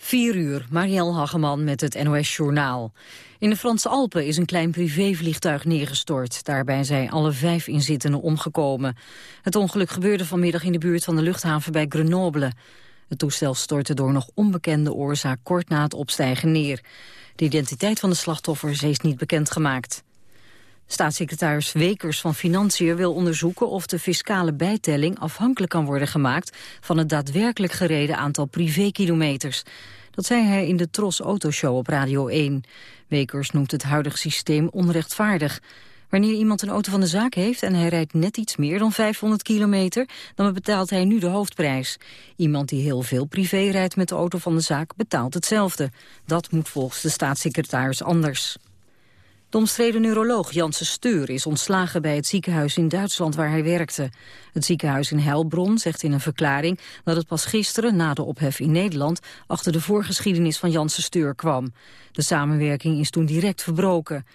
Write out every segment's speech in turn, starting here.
4 uur, Marielle Hageman met het NOS Journaal. In de Franse Alpen is een klein privévliegtuig neergestort. Daarbij zijn alle vijf inzittenden omgekomen. Het ongeluk gebeurde vanmiddag in de buurt van de luchthaven bij Grenoble. Het toestel stortte door nog onbekende oorzaak kort na het opstijgen neer. De identiteit van de slachtoffers is niet bekendgemaakt. Staatssecretaris Wekers van Financiën wil onderzoeken of de fiscale bijtelling afhankelijk kan worden gemaakt van het daadwerkelijk gereden aantal privékilometers. Dat zei hij in de Tros Autoshow op Radio 1. Wekers noemt het huidige systeem onrechtvaardig. Wanneer iemand een auto van de zaak heeft en hij rijdt net iets meer dan 500 kilometer, dan betaalt hij nu de hoofdprijs. Iemand die heel veel privé rijdt met de auto van de zaak betaalt hetzelfde. Dat moet volgens de staatssecretaris anders. De omstreden neuroloog Janse Steur is ontslagen bij het ziekenhuis in Duitsland waar hij werkte. Het ziekenhuis in Heilbronn zegt in een verklaring dat het pas gisteren na de ophef in Nederland achter de voorgeschiedenis van Janse Steur kwam. De samenwerking is toen direct verbroken.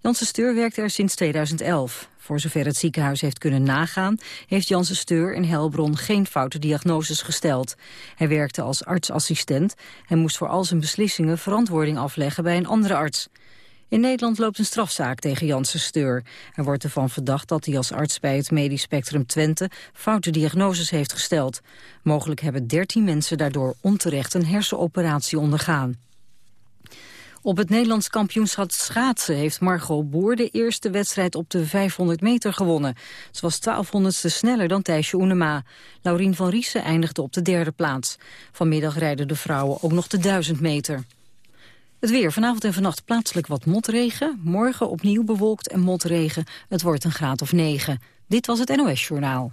Janse Steur werkte er sinds 2011. Voor zover het ziekenhuis heeft kunnen nagaan, heeft Janse Steur in Helbron geen foute diagnoses gesteld. Hij werkte als artsassistent en moest voor al zijn beslissingen verantwoording afleggen bij een andere arts. In Nederland loopt een strafzaak tegen Janssen Steur. Er wordt ervan verdacht dat hij als arts bij het medisch spectrum Twente foute diagnoses heeft gesteld. Mogelijk hebben 13 mensen daardoor onterecht een hersenoperatie ondergaan. Op het Nederlands kampioenschap schaatsen heeft Margot Boer de eerste wedstrijd op de 500 meter gewonnen. Ze was 1200ste sneller dan Thijsje Oenema. Laurien van Riesen eindigde op de derde plaats. Vanmiddag rijden de vrouwen ook nog de 1000 meter. Het weer. Vanavond en vannacht plaatselijk wat motregen. Morgen opnieuw bewolkt en motregen. Het wordt een graad of 9. Dit was het NOS Journaal.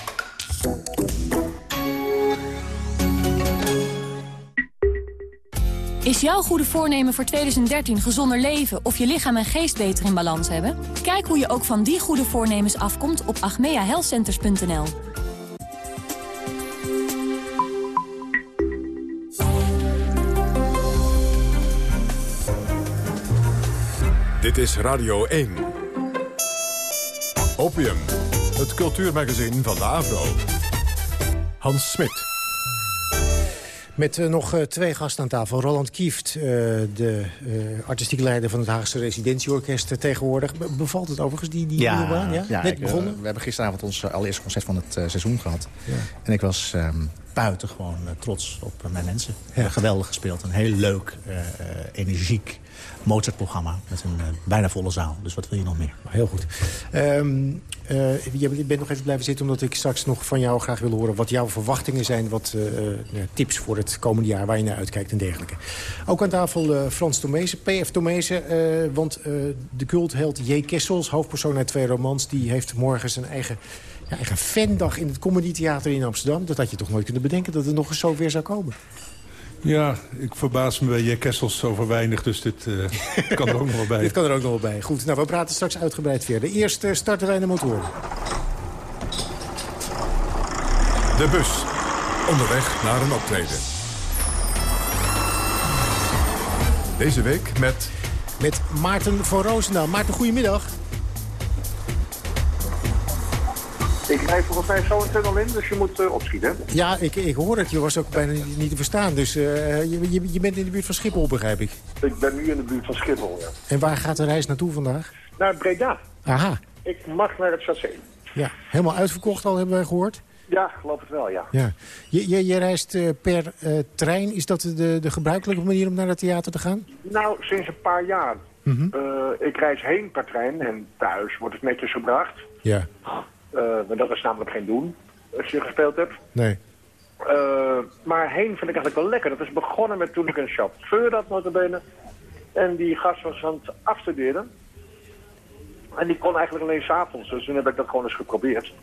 Is jouw goede voornemen voor 2013 gezonder leven of je lichaam en geest beter in balans hebben? Kijk hoe je ook van die goede voornemens afkomt op agmeahealthcenters.nl. Dit is Radio 1. Opium, het cultuurmagazin van de AVRO. Hans Smit. Met uh, nog uh, twee gasten aan tafel. Roland Kieft, uh, de artistieke leider van het Haagse Residentieorkest tegenwoordig. Be bevalt het overigens, die, die ja, nieuwe baan? Ja, ja Net ik, begonnen? we hebben gisteravond ons allereerste concert van het seizoen gehad. Ja. En ik was um, buitengewoon trots op mijn mensen. Ja. geweldig gespeeld. Een heel leuk, energiek Mozart-programma met een bijna volle zaal. Dus wat wil je nog meer? Heel goed. Um, Uh, je bent nog even blijven zitten omdat ik straks nog van jou graag wil horen... wat jouw verwachtingen zijn, wat uh, tips voor het komende jaar... waar je naar uitkijkt en dergelijke. Ook aan tafel Frans Tomezen, PF Tomezen. want de cultheld J. Kessels, hoofdpersoon uit twee romans... die heeft morgen zijn eigen, ja, eigen fandag in het Comedy Theater in Amsterdam. Dat had je toch nooit kunnen bedenken dat het nog eens zo weer zou komen? Ja, ik verbaas me bij J. Kessels over weinig, dus dit uh, kan er ook nog wel bij. dit kan er ook nog wel bij. Goed, nou, we praten straks uitgebreid verder. Eerst uh, starten wij de motoren. De bus. Onderweg naar een optreden. Deze week met... Met Maarten van Roosendaal. Maarten, goedemiddag. Ik rijd volgens mij zo een tunnel in, dus je moet uh, opschieten. Ja, ik, ik hoor het. Je was ook bijna niet, niet te verstaan. Dus uh, je, je, je, bent in de buurt van Schiphol, begrijp ik. Ik ben nu in de buurt van Schiphol, ja. En waar gaat de reis naartoe vandaag? Naar Breda. Aha. Ik mag naar het chassé. Ja, helemaal uitverkocht al, hebben wij gehoord. Ja, geloof het wel, ja. ja. Je, je, je reist uh, per uh, trein. Is dat de, de gebruikelijke manier om naar het theater te gaan? Nou, sinds een paar jaar. Mm -hmm. uh, ik reis heen per trein en thuis wordt het netjes gebracht. Ja. Uh, maar dat is namelijk geen doen als je gespeeld hebt. Nee. Eh, maar heen vind ik eigenlijk wel lekker. Dat is begonnen met toen ik een chauffeur had notabene. En die gast was aan het afstuderen. En die kon eigenlijk alleen s'avonds. Dus toen heb ik dat gewoon eens geprobeerd.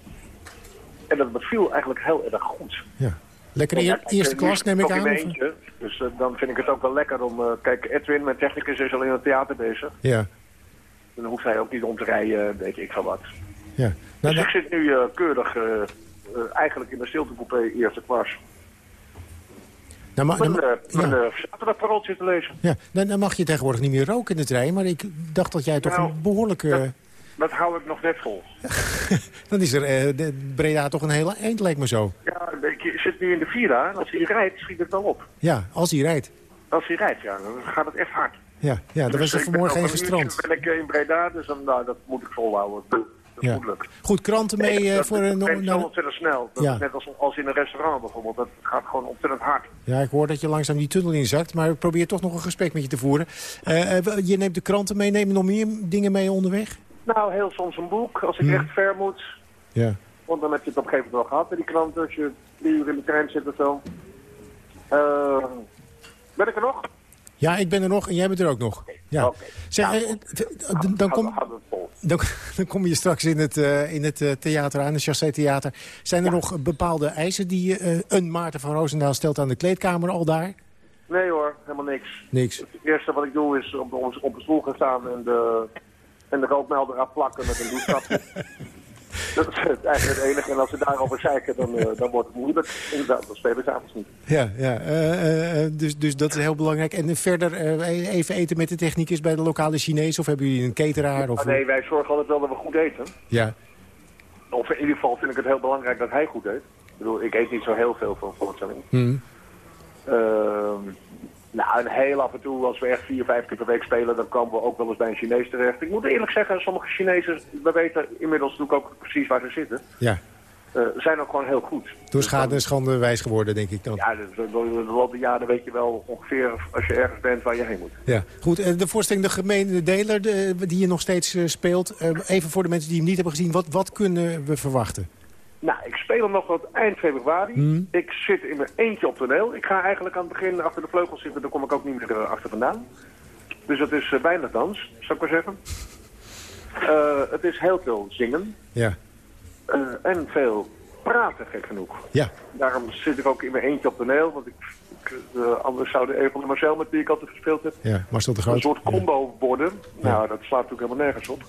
En dat beviel eigenlijk heel erg goed. Ja. Lekker kijk, eerste eh, klas neem ik in aan. eentje. Dus eh, dan vind ik het ook wel lekker om... eh, kijk, Edwin, mijn technicus, is al in het theater bezig. Ja. Dan hoeft hij ook niet om te rijden, weet ik van wat. Ja. Nou, Dus nou, ik zit nu eh, keurig eh, eh, eigenlijk in de stiltecoupé eerste klas. nou, ma- Mijn, nou, te lezen. Ja, dan, dan mag je tegenwoordig niet meer roken in de trein. Maar ik dacht dat jij toch Nou, een behoorlijke... Dat hou ik nog net vol. Dan is er de Breda toch een hele eind, lijkt me zo. Ja, ik zit nu in de Vira. en Als hij rijdt, schiet het wel op. Ja, als hij rijdt. Als hij rijdt, ja, dan gaat het echt hard. Ja, ja daar Dus was er ik vanmorgen heen uurtje gestrand. ben ik in Breda, dus dan, nou, dat moet ik volhouden. Dat Ja. Goed, kranten mee Nee, eh, dat- voor... dat een gaat zo nou, ontzettend snel. Dat Ja. net als, als in een restaurant bijvoorbeeld. Dat gaat gewoon ontzettend hard. ja, ik hoor dat je langzaam die tunnel inzakt. Maar ik probeer toch nog een gesprek met je te voeren. Eh, eh, je neemt de kranten mee. Neem je nog meer dingen mee onderweg? Nou, heel soms een boek, als ik Hmm. echt ver moet. Ja. Want dan heb je het op een gegeven moment wel gehad met die kranten. Als je drie uur in de trein zit of zo. Ben ik er nog? Ja, ik ben er nog en jij bent er ook nog. Ja. Zeg, eh, dan, dan. Dan, dan kom je straks in het, eh, in het eh, theater aan, het Chassé Theater. Zijn er nog bepaalde eisen die eh, een Maarten van Roosendaal stelt aan de kleedkamer al daar? Nee hoor, helemaal niks. Niks. Het eerste wat ik doe is op, op, op de stoel gaan staan en de, en de rookmelder afplakken met een douchekapje. Dat is het, eigenlijk het enige. En als ze daarover zeiken, dan, eh, dan wordt het moeilijk. Inderdaad, dan spelen ze avonds niet. Ja, ja eh, eh, dus, dus dat is heel belangrijk. En verder eh, even eten met de technicus bij de lokale Chinees? Of hebben jullie een cateraar? Of, nee, wij zorgen altijd wel dat we goed eten. Ja, Of in ieder geval vind ik het heel belangrijk dat hij goed eet. Ik bedoel, ik eet niet zo heel veel van voorstelling. Hm. Nou, en heel af en toe, als we echt vier, vijf keer per week spelen, dan komen we ook wel eens bij een Chinees terecht. Ik moet eerlijk zeggen, sommige Chinezen, we weten inmiddels natuurlijk ook precies waar ze zitten, ja. eh, zijn ook gewoon heel goed. door schade en schande wijs geworden, denk ik dan. Ja, dus, door de loop der jaren weet je wel ongeveer als je ergens bent waar je heen moet. Ja, goed. eh, De voorstelling De Gemeene Deler, de, die je nog steeds eh, speelt. even voor de mensen die hem niet hebben gezien, wat, wat kunnen we verwachten? Nou, ik speel hem nog tot eind februari. Hmm. Ik zit in mijn eentje op toneel. Ik ga eigenlijk aan het begin achter de vleugels zitten, daar kom ik ook niet meer eh, achter vandaan. Dus het is eh, weinig dans, zou ik maar zeggen. Eh, het is heel veel zingen Ja, eh, en veel praten, gek genoeg. ja. Daarom zit ik ook in mijn eentje op toneel, want ik, ik, eh, anders zou de Evel en Marcel met wie ik altijd gespeeld heb ja. Marcel de een Groot. soort combo worden. Nou, dat slaat natuurlijk helemaal nergens op.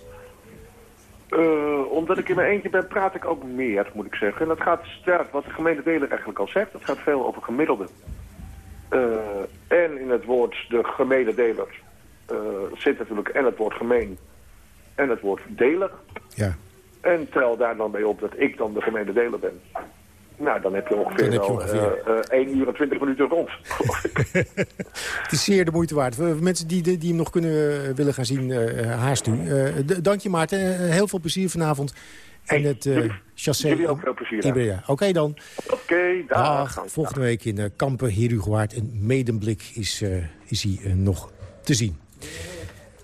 Eh, omdat ik in mijn eentje ben, praat ik ook meer, moet ik zeggen. En dat gaat, ja, wat de gemeente Deler eigenlijk al zegt, dat gaat veel over gemiddelde. Eh, en in het woord de gemene deler eh, zit natuurlijk en het woord gemeen en het woord deler. Ja. En tel daar dan bij op dat ik dan de gemene deler ben. Nou, dan heb je ongeveer, Dan heb je wel ongeveer. eh, eh, 1 uur en 20 minuten rond. Het is zeer de moeite waard. Voor mensen die, die hem nog kunnen eh, willen gaan zien, eh haast u. Eh, dank je Maarten. Eh, heel veel plezier vanavond. En het eh jullie- chassé. jullie ook veel plezier. Oké dan. Oké, dag. Dag. Volgende week in eh, Kampen, Herugewaard en Medemblik is, eh, is hij eh, nog te zien.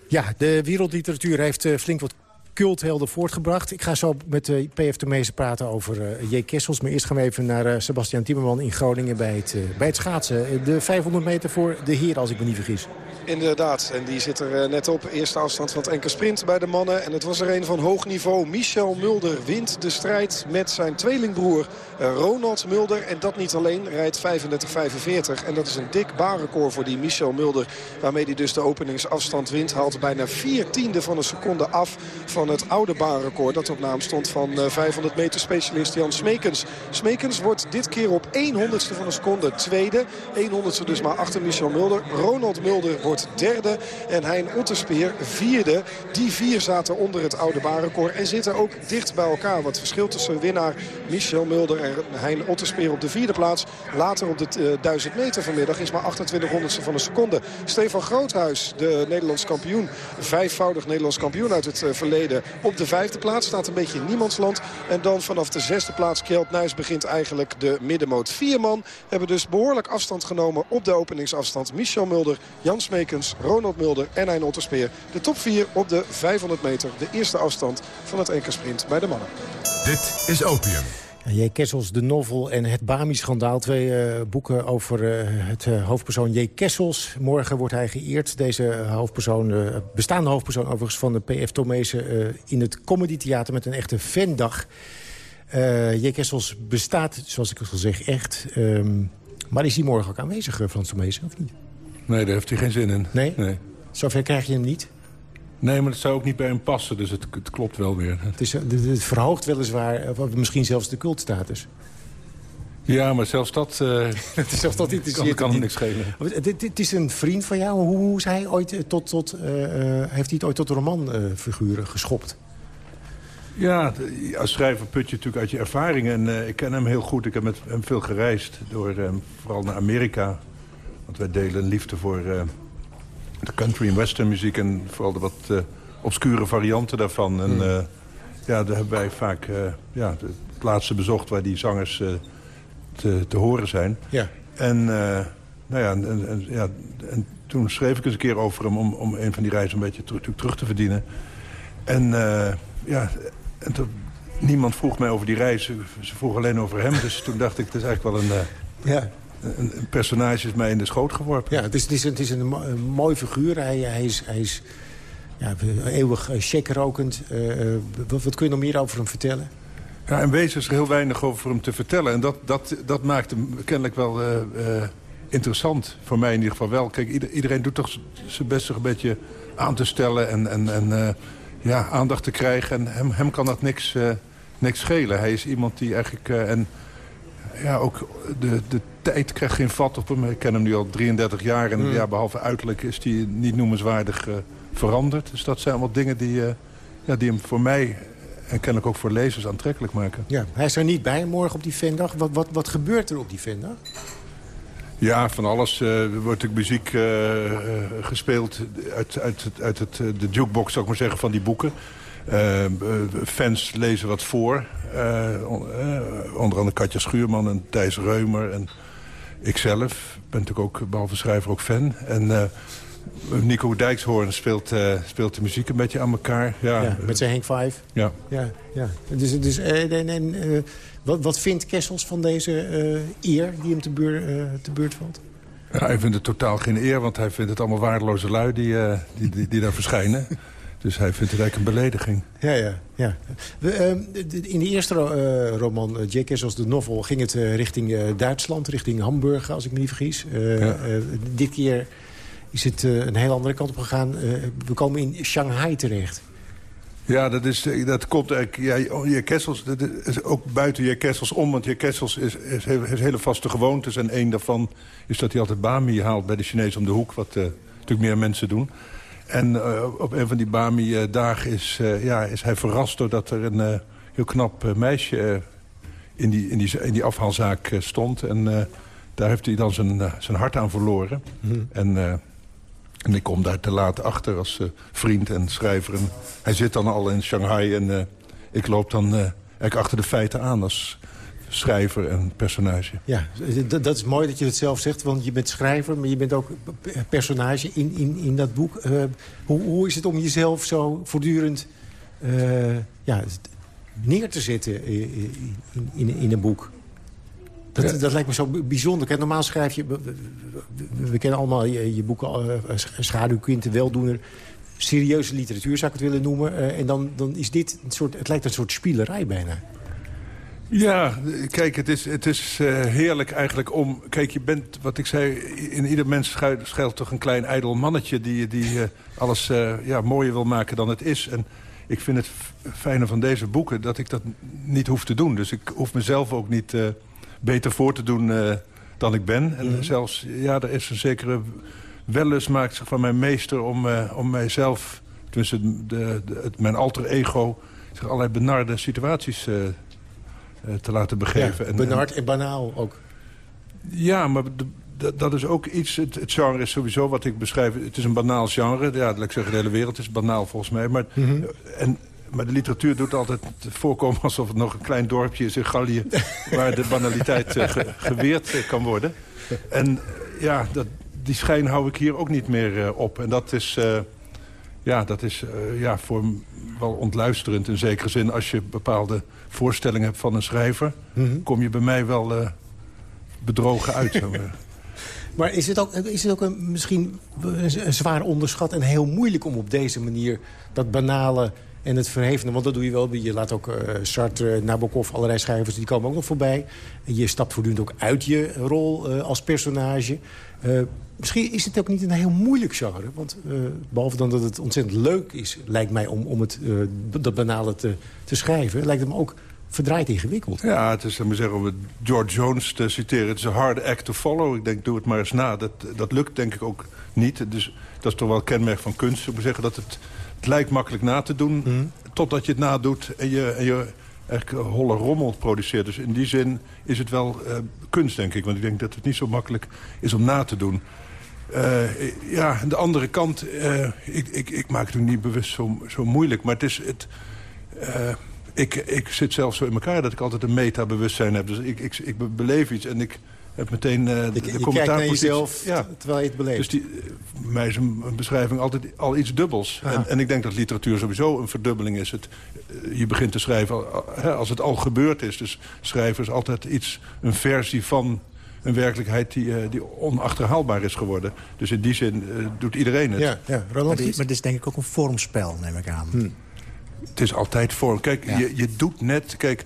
Ja, de wereldliteratuur heeft eh, flink wat culthelden voortgebracht. Ik ga zo met uh, P.F. Tomezen praten over uh, J. Kessels. Maar eerst gaan we even naar uh, Sebastian Timmerman in Groningen bij het, bij het schaatsen. De 500 meter voor de heer, als ik me niet vergis. Inderdaad, en die zit er net op. Eerste afstand van het enkele sprint bij de mannen. En het was er een van hoog niveau. Michel Mulder wint de strijd met zijn tweelingbroer Ronald Mulder. En dat niet alleen, rijdt 35-45. En dat is een dik baanrecord voor die Michel Mulder. Waarmee hij dus de openingsafstand wint. Haalt bijna vier tiende van een seconde af van het oude baanrecord. Dat op naam stond van 500 meter specialist Jan Smekens. Smekens wordt dit keer op 1 honderdste van een seconde tweede. 1 honderdste dus maar achter Michel Mulder. Ronald Mulder wordt derde. En Hein Otterspeer vierde. Die vier zaten onder het oude baanrecord. En zitten ook dicht bij elkaar. Wat verschil tussen winnaar Michel Mulder en Hein Otterspeer op de vierde plaats. Later op de uh, 1000 meter vanmiddag is maar 28 honderdste van een seconde. Stefan Groothuis, de Nederlands kampioen. Vijfvoudig Nederlands kampioen uit het uh, verleden. Op de vijfde plaats staat een beetje in niemandsland. En dan vanaf de zesde plaats Kjeld Nuis begint eigenlijk de middenmoot. Vier man hebben dus behoorlijk afstand genomen op de openingsafstand. Michel Mulder, Jan Smekens, Ronald Mulder en Hein Otterspeer. De top vier op de 500 meter. De eerste afstand van het enkelsprint bij de mannen. Dit is Opium. J. Kessels, de novel en het Bami-schandaal. Twee uh, boeken over uh, het uh, hoofdpersoon J. Kessels. Morgen wordt hij geëerd. Deze hoofdpersoon, bestaande hoofdpersoon overigens van de P.F. Tomezen... in het Comedy Theater met een echte fandag. J. Kessels bestaat, zoals ik al zeg, echt. Um, maar is hij morgen ook aanwezig, Frans Tomezen, of niet? Nee, daar heeft hij geen zin in. Nee? nee. Zover krijg je hem niet? Nee, maar het zou ook niet bij hem passen, dus het, het klopt wel weer. Het, is, het verhoogt weliswaar, misschien zelfs de cultstatus. Ja, maar zelfs dat, uh, zelfs dat kan, kan hem niks schelen. Het, is een vriend van jou. Hoe, hoe is hij ooit tot, tot, uh, heeft hij het ooit tot romanfiguren uh, geschopt? Ja, als schrijver put je natuurlijk uit je ervaringen. En ik ken hem heel goed. Ik heb met hem veel gereisd. Door, vooral naar Amerika. Want wij delen een liefde voor de country en western muziek... en vooral de wat uh, obscure varianten daarvan. En uh, ja, daar hebben wij vaak uh, ja, de plaatsen bezocht... waar die zangers te, te, horen zijn. Ja. En, nou ja, en, en, ja, en toen schreef ik eens een keer over hem... om, om een van die reizen een beetje terug, terug te verdienen. En ja, en toen, niemand vroeg mij over die reis. Ze vroegen alleen over hem. Dus toen dacht ik, het is eigenlijk wel een... ja een, personage is mij in de schoot geworpen. Ja, het is, het is, een, het is een, mooi figuur. Hij, hij is, hij is ja, eeuwig checkrokend. Uh, wat, wat, kun je nog meer over hem vertellen? Ja, in wezen is er heel weinig over hem te vertellen. En dat, dat, dat maakt hem kennelijk wel uh, uh, interessant. Voor mij in ieder geval wel. Kijk, iedereen doet toch zijn best zich een beetje aan te stellen... en, en, en ja, aandacht te krijgen. En hem, hem kan dat niks, niks schelen. Hij is iemand die eigenlijk... en ja, ook de, de tijd krijgt geen vat op hem. Ik ken hem nu al 33 jaar en mm. ja, behalve uiterlijk is hij niet noemenswaardig uh, veranderd. Dus dat zijn allemaal dingen die, uh, ja, die hem voor mij en kennelijk ook voor lezers aantrekkelijk maken. Ja, hij is er niet bij morgen op die vendag. Wat, wat, wat gebeurt er op die vendag? Ja, van alles. Uh, er wordt natuurlijk muziek gespeeld uit, uit, uit het, de jukebox, zou ik maar zeggen, van die boeken. fans lezen wat voor. onder andere Katja Schuurman en Thijs Reumer en ikzelf ben natuurlijk ook, behalve schrijver, ook fan. En uh, Nico Dijkshoorn speelt, uh, speelt de muziek een beetje aan elkaar. Ja, ja met zijn Henk Five. Ja. ja, ja. Dus, dus, en, en wat, wat vindt Kessels van deze eer die hem te, buur, te beurt valt? Ja, hij vindt het totaal geen eer, want hij vindt het allemaal waardeloze lui die, die, die, die daar verschijnen. Dus hij vindt het eigenlijk een belediging. Ja, ja. ja. We, uh, in de eerste uh, roman, uh, Jack als de novel... ging het uh, richting Duitsland, richting Hamburg, als ik me niet vergis. Ja. dit keer is het een heel andere kant op gegaan. we komen in Shanghai terecht. Ja, dat, is, dat komt eigenlijk... Ja, je Kessels, dat is ook buiten je Kessels om. Want je Kessels is, is, heeft hele vaste gewoontes. En één daarvan is dat hij altijd bami haalt bij de Chinees om de hoek. Wat natuurlijk meer mensen doen. En uh, op een van die Bami-dagen is, uh, ja, is hij verrast... doordat er een uh, heel knap meisje in, die, in, die, in die afhaalzaak stond. En daar heeft hij dan zijn, zijn hart aan verloren. Mm. En, en ik kom daar te laat achter als vriend en schrijver. En hij zit dan al in Shanghai en ik loop dan eigenlijk achter de feiten aan... als schrijver en personage. Ja, dat is mooi dat je het zelf zegt, want je bent schrijver... maar je bent ook personage in, in, in dat boek. Uh, hoe, hoe is het om jezelf zo voortdurend uh, ja, neer te zetten in, in, in een boek? Dat, ja. dat, lijkt me zo bijzonder. Kijk, normaal schrijf je... We, we, we kennen allemaal je, je boeken, uh, Schaduwkwinten, Weldoener... serieuze literatuur zou ik het willen noemen. Uh, en dan, dan is dit een soort... Het lijkt een soort spielerij bijna. Ja, kijk, het is, het is uh, heerlijk eigenlijk om... Kijk, je bent, wat ik zei, in ieder mens schuilt, toch een klein ijdel mannetje... die, die uh, alles uh, ja, mooier wil maken dan het is. En ik vind het fijne van deze boeken dat ik dat niet hoef te doen. Dus ik hoef mezelf ook niet beter voor te doen dan ik ben. En mm -hmm. zelfs, ja, er is een zekere wellust maakt zich van mijn meester... om, om mijzelf, tussen de, de, het, mijn alter ego... zich allerlei benarde situaties eh, te laten begeven. Ja, benard en, banaal ook. Ja, maar dat is ook iets... Het, het, genre is sowieso wat ik beschrijf... Het is een banaal genre. Ja, laat ik zeggen, de hele wereld is banaal volgens mij. Maar, mm -hmm. en, maar de literatuur doet altijd voorkomen alsof het nog een klein dorpje is in Gallië... waar de banaliteit ge, geweerd uh, kan worden. En ja, dat, die schijn hou ik hier ook niet meer uh, op. En dat is, ja, dat is ja, voor wel ontluisterend in zekere zin. Als je bepaalde voorstellingen hebt van een schrijver... Mhm. kom je bij mij wel eh, bedrogen uit. Zo. Maar is het ook, is het ook een, misschien een zwaar onderschat en heel moeilijk om op deze manier dat banale en het verhevene, want dat doe je wel. Je laat ook eh Sartre, Nabokov, allerlei schrijvers, die komen ook nog voorbij. Je stapt voortdurend ook uit je rol eh, als personage. Eh, misschien is het ook niet een heel moeilijk genre. Want eh, behalve dan dat het ontzettend leuk is, lijkt mij om, om het, dat banale te, te schrijven... lijkt het me ook verdraaid ingewikkeld. Ja, het is, maar zeggen, om George Jones te citeren... het is een hard act to follow. Ik denk, doe het maar eens na. Dat, dat lukt denk ik ook niet. Dus dat is toch wel een kenmerk van kunst. Ik moet zeggen dat het, het lijkt makkelijk na te doen... totdat je het nadoet en je, en je eigenlijk holle rommel produceert. Dus in die zin is het wel eh, kunst, denk ik. Want ik denk dat het niet zo makkelijk is om na te doen. Eh, ja, aan de andere kant, eh, ik, ik, ik maak het ook niet bewust zo, zo moeilijk. Maar het is... Het, ik, ik zit zelf zo in elkaar dat ik altijd een meta-bewustzijn heb. Dus ik, ik, ik be- beleef iets en ik heb meteen eh, de, Je, de je kijkt commentaar... jezelf Ja, terwijl je het beleeft. dus die, eh, voor mij is een, beschrijving altijd al iets dubbels. En, en ik denk dat literatuur sowieso een verdubbeling is. Het, eh, je begint te schrijven al- hè, als het al gebeurd is. Dus schrijven is altijd iets, een versie van een werkelijkheid die, eh, die onachterhaalbaar is geworden. Dus in die zin eh, doet iedereen het. ja, ja. Maar, Roland, maar dit is denk ik ook een vormspel, neem ik aan. Het is altijd vorm. Kijk, Ja. je, je doet net... Kijk,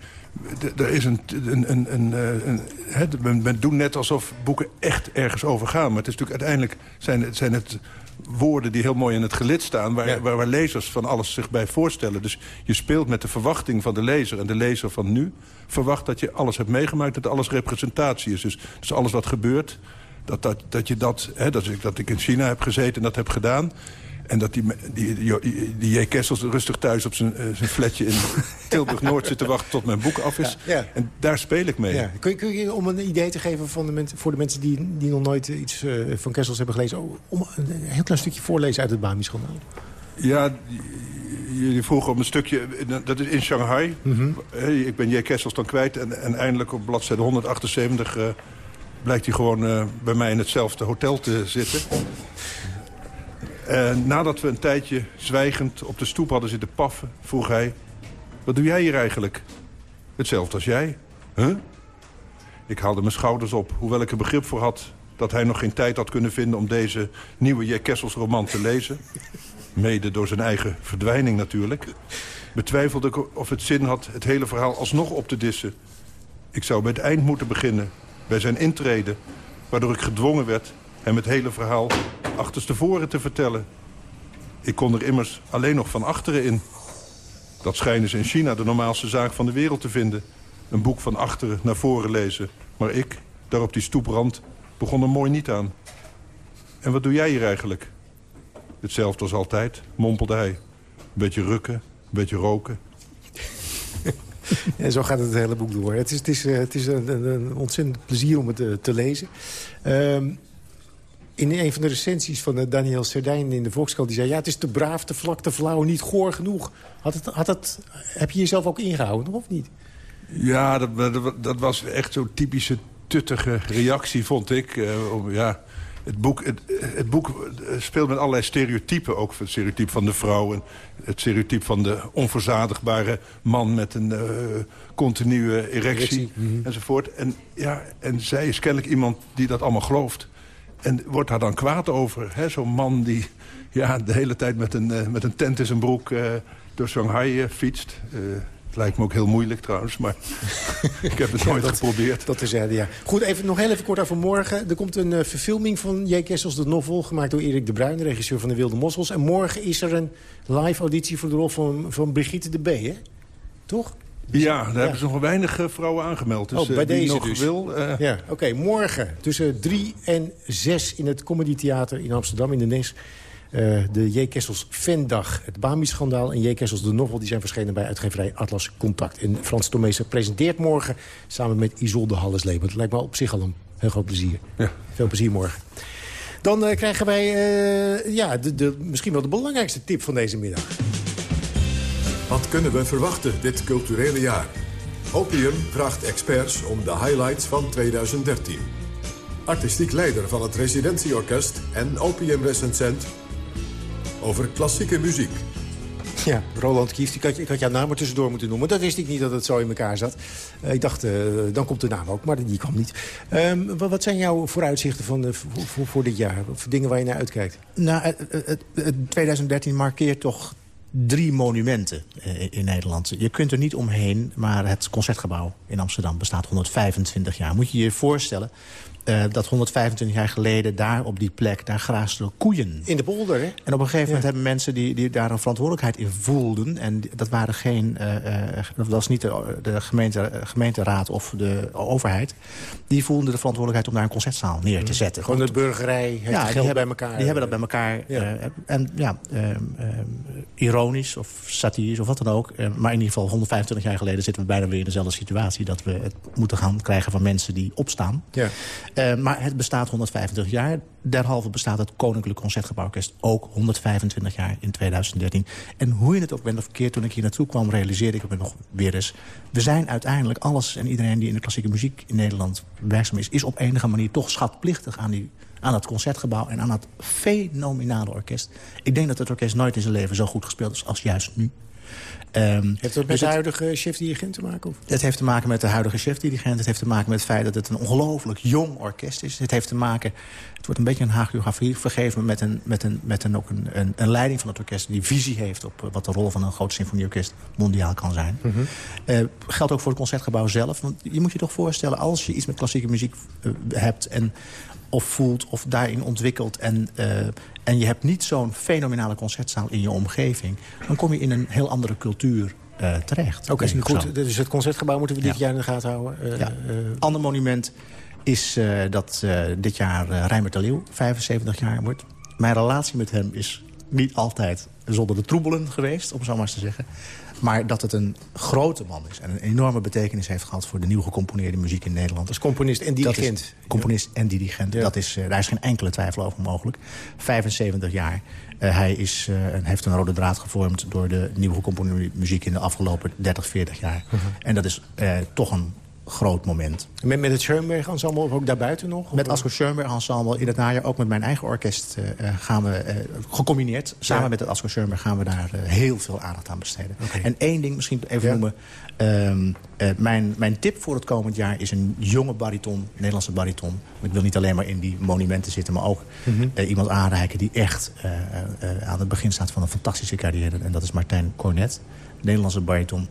er is een... een, een, een, eh, een men, men doet net alsof boeken echt ergens over gaan. Maar het is natuurlijk uiteindelijk... zijn, het- zijn het woorden die heel mooi in het gelid staan... Waar, Ja. waar, waar lezers van alles zich bij voorstellen. Dus je speelt met de verwachting van de lezer. En de lezer van nu verwacht dat je alles hebt meegemaakt... dat alles representatie is. Dus, dus alles wat gebeurt... Dat, dat, dat, je dat, hè, dat, ik, dat ik in China heb gezeten en dat heb gedaan... En dat die, die, die, die J. Kessels rustig thuis op zijn, eh, zijn flatje in Tilburg-Noord zit te wachten tot mijn boek af is. Ja, ja. En daar speel ik mee. Ja. Kun, je, kun je om een idee te geven van de mensen, voor de mensen die, die nog nooit eh, iets eh, van Kessels hebben gelezen... oh, om een heel klein stukje voorlezen uit het Bami-schandaal? Ja, jullie vroegen om een stukje, dat is in Shanghai. Eh, Ik ben J. Kessels dan kwijt en, en eindelijk op bladzijde 178... eh, blijkt hij gewoon eh, bij mij in hetzelfde hotel te zitten. En nadat we een tijdje zwijgend op de stoep hadden zitten paffen... vroeg hij, wat doe jij hier eigenlijk? Hetzelfde als jij. Huh? Ik haalde mijn schouders op, hoewel ik er begrip voor had... dat hij nog geen tijd had kunnen vinden om deze nieuwe J. Kessels roman te lezen. Mede door zijn eigen verdwijning natuurlijk. Betwijfelde ik of het zin had het hele verhaal alsnog op te dissen. Ik zou bij het eind moeten beginnen, bij zijn intrede... waardoor ik gedwongen werd hem het hele verhaal achterstevoren te vertellen. Ik kon er immers alleen nog van achteren in. Dat schijnen ze in China de normaalste zaak van de wereld te vinden. Een boek van achteren naar voren lezen. Maar ik, daar op die stoeprand, begon er mooi niet aan. En wat doe jij hier eigenlijk? Hetzelfde als altijd, mompelde hij. Een beetje rukken, een beetje roken. En zo gaat het hele boek door. Het is, het is, eh, het is een, een, een ontzettend plezier om het eh, te lezen. Ehm, in een van de recensies van eh, Daniel Serdijn in de Volkskrant... die zei, ja, het is te braaf, te vlak, te flauw, niet goor genoeg. Had het, had het, heb je jezelf ook ingehouden, of niet? Ja, dat, dat, dat was echt zo'n typische tuttige reactie, vond ik. Eh, om, ja, het boek, het, het boek eh, speelt met allerlei stereotypen. Ook het stereotype van de vrouw en het stereotype van de onverzadigbare man... met een continue erectie, Erectie, mhm. enzovoort. En, ja, en zij is kennelijk iemand die dat allemaal gelooft. En wordt daar dan kwaad over. Zo'n man die ja, de hele tijd met een, eh, met een tent in zijn broek eh, door Shanghai eh, fietst. Het lijkt me ook heel moeilijk trouwens, maar ik heb het nooit dat- geprobeerd. Dat terzijde, ja. Goed, even, nog heel even kort over morgen. Er komt een verfilming van J. Kessels, de novel... gemaakt door Erik de Bruin, regisseur van De Wilde Mossels. En morgen is er een live auditie voor de rol van, van Brigitte de B, hè? Toch? Ja, daar hebben ze nog weinig eh, vrouwen aangemeld. Dus Oh, bij eh, wie deze nog dus. wil... eh, Ja, oké. morgen tussen 3 en 6 in het Comedy Theater in Amsterdam, in de Nes. de J. Kessels Fandag, het Bami-schandaal... en J. Kessels de Novel, die zijn verschenen bij uitgeverij Atlas Contact. En Frans Tomeester presenteert morgen samen met Isolde Hallesleven. Dat lijkt me op zich al een heel groot plezier. Ja. Veel plezier morgen. Dan krijgen wij ja, de, de, misschien wel de belangrijkste tip van deze middag. Wat kunnen we verwachten dit culturele jaar? Opium vraagt experts om de highlights van 2013. Artistiek leider van het residentieorkest en opiumrecensent over klassieke muziek. Ja, Roland Kieft. Ik had, ik had jouw naam er tussendoor moeten noemen. Dat wist ik niet dat het zo in elkaar zat. Uh, ik dacht, uh, dan komt de naam ook, maar die kwam niet. Um, wat zijn jouw vooruitzichten van de, voor, voor, voor, dit jaar? Of dingen waar je naar uitkijkt? Nou, 2013 markeert toch drie monumenten in Nederland. Je kunt er niet omheen, maar het Concertgebouw in Amsterdam bestaat 125 jaar. Moet je je voorstellen uh, dat 125 jaar geleden daar op die plek, daar graasden koeien. In de polder, hè? En op een gegeven moment hebben mensen die, die daar een verantwoordelijkheid in voelden... en dat waren geen, uh, dat was niet de, de gemeente, gemeenteraad of de overheid... die voelden de verantwoordelijkheid om daar een concertzaal neer te zetten. Gewoon de burgerij ja, die hebben, bij elkaar. Die hebben dat bij elkaar. Ja. en ja, ironisch of satirisch of wat dan ook. maar in ieder geval 125 jaar geleden zitten we bijna weer in dezelfde situatie... dat we het moeten gaan krijgen van mensen die opstaan. Ja. Uh, maar het bestaat 125 jaar. Derhalve bestaat het Koninklijk Concertgebouworkest ook 125 jaar in 2013. En hoe je het ook bent of verkeerd, toen ik hier naartoe kwam... realiseerde ik me nog weer eens. We zijn uiteindelijk alles en iedereen die in de klassieke muziek in Nederland werkzaam is... is op enige manier toch schatplichtig aan, die, aan het Concertgebouw... en aan het fenomenale orkest. Ik denk dat het orkest nooit in zijn leven zo goed gespeeld is als juist nu. Um, heeft dat met dus de huidige chef-dirigent te maken? Of? Het heeft te maken met de huidige chef-dirigent. Het heeft te maken met het feit dat het een ongelooflijk jong orkest is. Het heeft te maken... Het wordt een beetje een hagiografie vergeven met, een, met, een, met een, ook een, een, een, leiding van het orkest... die visie heeft op eh, wat de rol van een groot symfonieorkest mondiaal kan zijn. Mm geldt ook voor het concertgebouw zelf. Want je moet je toch voorstellen, als je iets met klassieke muziek uh, hebt... en of voelt of daarin ontwikkelt... en, uh, en je hebt niet zo'n fenomenale concertzaal in je omgeving... dan kom je in een heel andere cultuur uh, terecht. Oké, okay, goed. Dus het concertgebouw moeten we dit jaar in de gaten houden. Uh, ja. Ander monument is dat dit jaar Rijmer de Leeuw 75 jaar wordt. Mijn relatie met hem is niet altijd zonder de troebelen geweest, om zo maar eens te zeggen. Maar dat het een grote man is en een enorme betekenis heeft gehad... voor de nieuw gecomponeerde muziek in Nederland. Als componist en dirigent. componist en dirigent. Dat is, uh, daar is geen enkele twijfel over mogelijk. 75 jaar. Uh, hij is, uh, heeft een rode draad gevormd door de nieuw gecomponeerde muziek... in de afgelopen 30, 40 jaar. -huh. En dat is toch een groot moment. Met, met het Schoenberg Ensemble of ook daarbuiten nog? Met Asko Schoenberg Ensemble in het najaar. Ook met mijn eigen orkest uh, gaan we, uh, gecombineerd. Samen ja. met het Asko Schoenberg gaan we daar uh, heel veel aandacht aan besteden. Okay. En één ding misschien even ja. noemen. Um, mijn, mijn tip voor het komend jaar is een jonge bariton, Nederlandse bariton. Ik wil niet alleen maar in die monumenten zitten, maar ook mm -hmm. iemand aanreiken... die echt aan het begin staat van een fantastische carrière. En dat is Martijn Cornet, Nederlandse bariton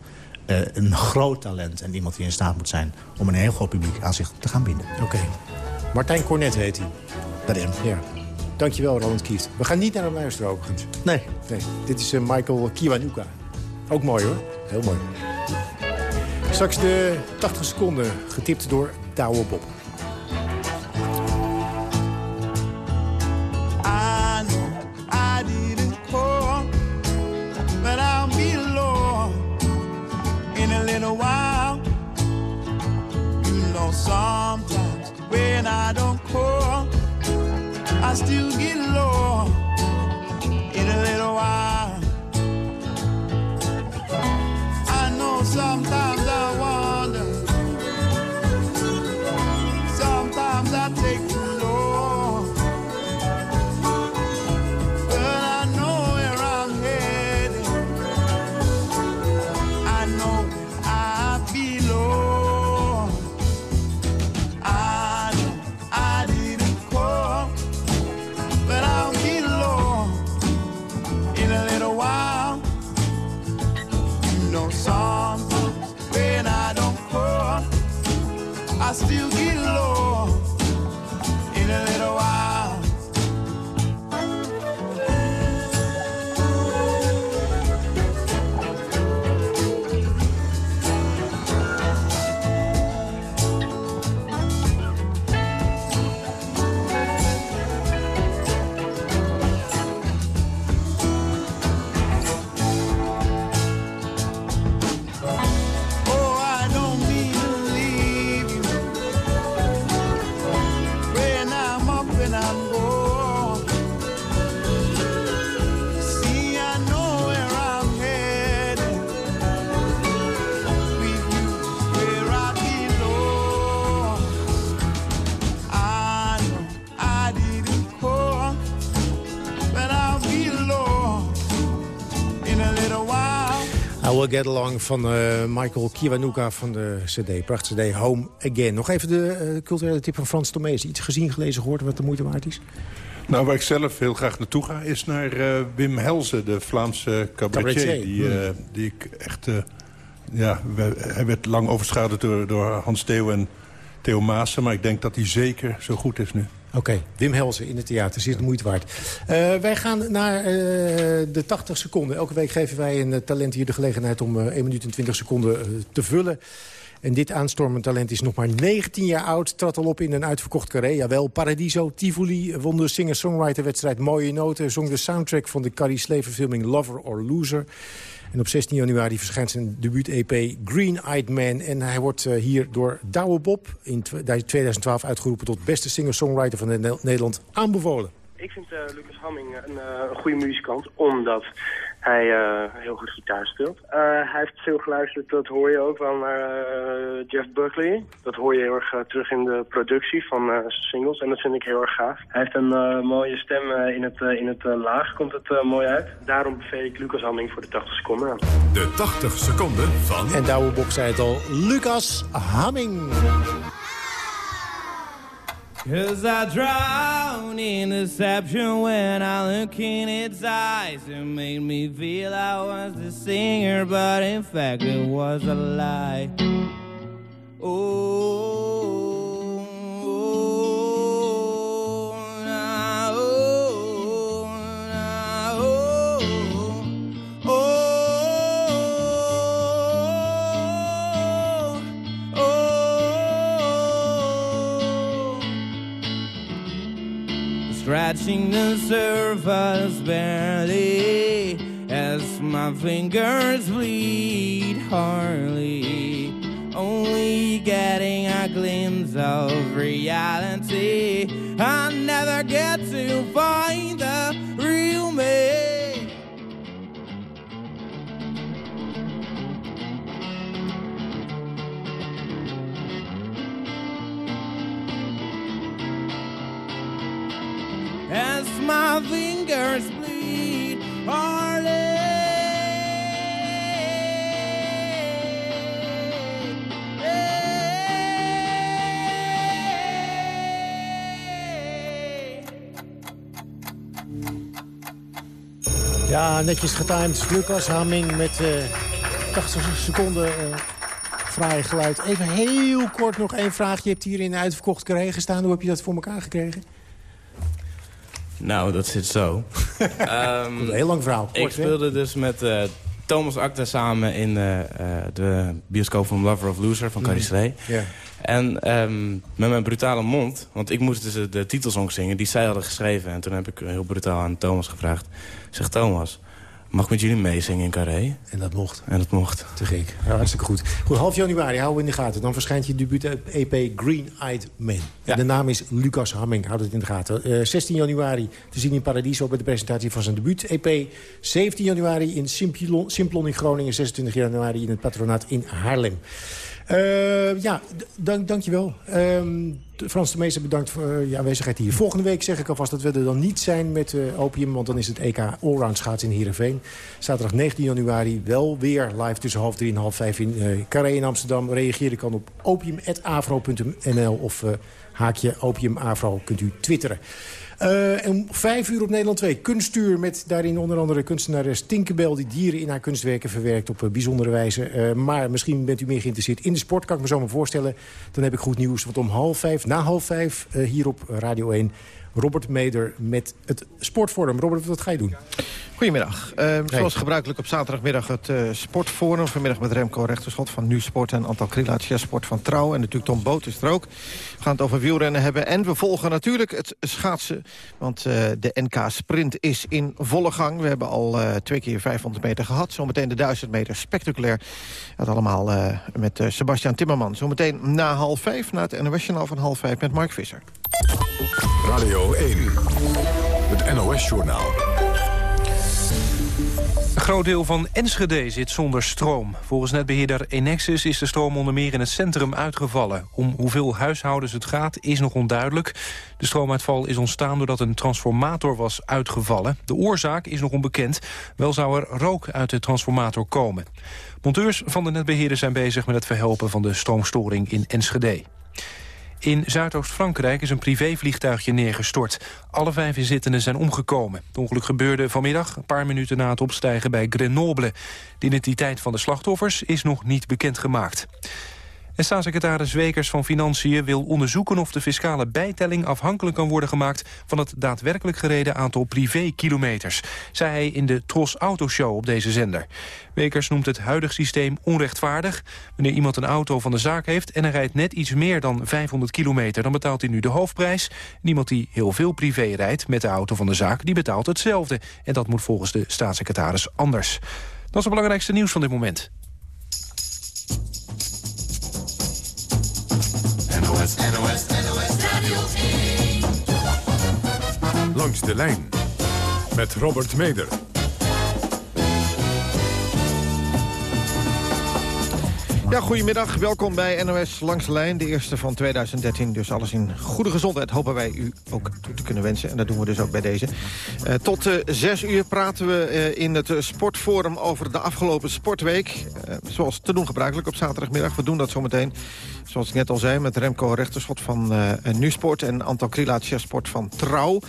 uh, een groot talent en iemand die in staat moet zijn... om een heel groot publiek aan zich te gaan binden. Oké. Okay. Martijn Cornet heet hij. Dat is hem. Ja. Dankjewel, Roland Kieft. We gaan niet naar hem luisteren overigens. Nee. nee. Dit is uh, Michael Kiwanuka. Ook mooi hoor. Heel mooi. Straks de 80 seconden, getipt door Douwe Bob. Get Along van uh, Michael Kiwanuka van de CD. Prachtige CD Home Again. Nog even de uh, culturele tip van Frans Tomees. Iets gezien, gelezen, gehoord wat de moeite waard is? Nou, waar ik zelf heel graag naartoe ga... is naar uh, Wim Helze, de Vlaamse cabaretier. cabaretier. Die, hmm. die ik echt... ja, hij werd lang overschaduwd door, door Hans Theo en Theo Maassen. Maar ik denk dat hij zeker zo goed is nu. Oké, Wim Helsen in het theater, is de moeite waard. Uh, wij gaan naar uh, de 80 seconden. Elke week geven wij een talent hier de gelegenheid om uh, 1 minuut en 20 seconden te vullen. En dit aanstormend talent is nog maar 19 jaar oud. Trad al op in een uitverkocht carré. Jawel, Paradiso, Tivoli, won de singer-songwriter-wedstrijd Mooie Noten... zong de soundtrack van de Carrie Slever-filming Lover or Loser... En op 16 januari verschijnt zijn debuut-EP Green Eyed Man. En hij wordt uh, hier door Douwe Bob in 2012 uitgeroepen... tot beste singer-songwriter van Nederland aanbevolen. Ik vind uh, Lucas Hamming uh, een goede muzikant, omdat hij uh, heel goed gitaar speelt. Uh, hij heeft veel geluisterd, dat hoor je ook wel naar uh, Jeff Buckley. Dat hoor je heel erg terug in de productie van singles en dat vind ik heel erg gaaf. Hij heeft een mooie stem in het, in het laag, komt het mooi uit. Daarom beveel ik Lucas Hamming voor de 80 seconden aan. De 80 seconden van... En Douwe Bob zei het al, Lucas Hamming. Cause I drown in deception when I look in its eyes. It made me feel I was the singer, but in fact it was a lie. Oh. Scratching the surface barely as my fingers bleed hardly. Only getting a glimpse of reality. I never get to find the fingers bleed. Ja, netjes getimed. Lucas Haming met uh, eh, 80 seconden uh, fraai geluid. Even heel kort nog één vraag. Je hebt hier in uitverkocht gekregen staan. Hoe heb je dat voor elkaar gekregen? Nou, dat zit zo. um, een heel lang verhaal. ik speelde dus met uh, Thomas Acta samen in uh, de bioscoop van Lover of Loser van Carrie mm. Yeah. En um, met mijn brutale mond, want ik moest dus de titelsong zingen... die zij hadden geschreven. En toen heb ik heel brutaal aan Thomas gevraagd. Zeg Thomas, Mag ik met jullie meezingen in Carré? En dat mocht. En dat mocht. Te gek. Ja, hartstikke goed. Goed, half januari, houden we in de gaten. Dan verschijnt je debuut-EP Green Eyed Man. Ja. de naam is Lucas Hamming, houd het in de gaten. Uh, eh, 16 januari te zien in Paradiso bij de presentatie van zijn debuut-EP. 17 januari in Simplon, Simplon in Groningen. 26 januari in het patronaat in Haarlem. Uh, ja, dank, dankjewel. Uh, Frans de Meester, bedankt voor uh, je aanwezigheid hier. Volgende week zeg ik alvast dat we er dan niet zijn met uh, Opium... want dan is het EK Allround schaats in Heerenveen. Zaterdag 19 januari wel weer live tussen half drie en half vijf in uh, Carré in Amsterdam. Reageer kan op opium.afro.nl of haakje opiumafro kunt u twitteren. Uh, om vijf uur op Nederland 2. Kunstuur met daarin onder andere kunstenares Tinkerbell... die dieren in haar kunstwerken verwerkt op uh, bijzondere wijze. Uh, maar misschien bent u meer geïnteresseerd in de sport. Kan ik me zo maar voorstellen. Dan heb ik goed nieuws. Want om half vijf, na half vijf, hier op Radio 1... Robert Meder met het Sportforum. Robert, wat ga je doen? Goedemiddag. Uh, zoals gebruikelijk op zaterdagmiddag het uh, Sportforum. Vanmiddag met Remco Rechterschot van Nu Sport en Antal Krilaat, Sport van Trouw. En natuurlijk Tom Boot is er ook. We gaan het over wielrennen hebben. En we volgen natuurlijk het schaatsen. Want uh, de NK Sprint is in volle gang. We hebben al twee keer 500 meter gehad. Zometeen de 1000 meter. Spectaculair. Dat allemaal met Sebastian Timmerman. Zometeen na half vijf, na het NOS van half vijf met Mark Visser. Radio 1, het NOS-journaal. groot deel van Enschede zit zonder stroom. Volgens netbeheerder Enexis is de stroom onder meer in het centrum uitgevallen. Om hoeveel huishoudens het gaat is nog onduidelijk. De stroomuitval is ontstaan doordat een transformator was uitgevallen. De oorzaak is nog onbekend. Wel zou er rook uit de transformator komen. Monteurs van de netbeheerder zijn bezig met het verhelpen van de stroomstoring in Enschede. In Zuidoost-Frankrijk is een privévliegtuigje neergestort. Alle vijf inzittenden zijn omgekomen. Het ongeluk gebeurde vanmiddag, een paar minuten na het opstijgen bij Grenoble. De identiteit van de slachtoffers is nog niet bekendgemaakt. En staatssecretaris Wekers van Financiën wil onderzoeken of de fiscale bijtelling afhankelijk kan worden gemaakt van het daadwerkelijk gereden aantal privékilometers, zei hij in de Tros Autoshow op deze zender. Wekers noemt het huidig systeem onrechtvaardig. Wanneer iemand een auto van de zaak heeft en hij rijdt net iets meer dan 500 kilometer, dan betaalt hij nu de hoofdprijs. En iemand die heel veel privé rijdt met de auto van de zaak, die betaalt hetzelfde. En dat moet volgens de staatssecretaris anders. Dat is het belangrijkste nieuws van dit moment. NOS, NOS, NOS Radio 1. Langs de lijn met Robert Meder. Ja, goedemiddag. Welkom bij NOS Langs de Lijn. De eerste van 2013. Dus alles in goede gezondheid hopen wij u ook toe te kunnen wensen. En dat doen we dus ook bij deze. Uh, tot uh, zes uur praten we uh, in het Sportforum over de afgelopen sportweek. zoals te doen gebruikelijk op zaterdagmiddag. We doen dat zometeen, zoals ik net al zei... met Remco Rechterschot van Nu-Sport en Antal Krilaat Sport van Trouw.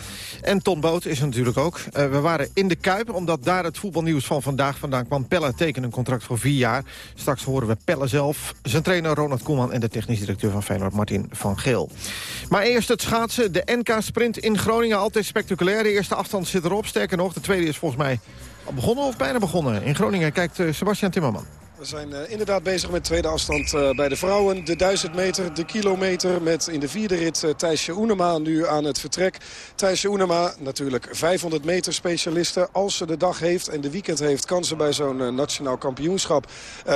En Ton Boot is er natuurlijk ook. we waren in de Kuip, omdat daar het voetbalnieuws van vandaag vandaan kwam. Pelle tekent een contract voor vier jaar. Straks horen we Pelle zelf, zijn trainer Ronald Koeman... en de technisch directeur van Feyenoord Martin van Geel. Maar eerst het schaatsen. De NK-sprint in Groningen, altijd spectaculair. De eerste afstand zit erop, sterker nog. De tweede is volgens mij al begonnen of bijna begonnen. In Groningen kijkt uh, Sebastian Timmerman. We zijn uh, inderdaad bezig met tweede afstand uh, bij de vrouwen. De 1000 meter, de kilometer met in de vierde rit uh, Thijsje Oenema nu aan het vertrek. Thijsje Oenema, natuurlijk 500 meter specialiste. Als ze de dag heeft en de weekend heeft, kan ze bij zo'n nationaal kampioenschap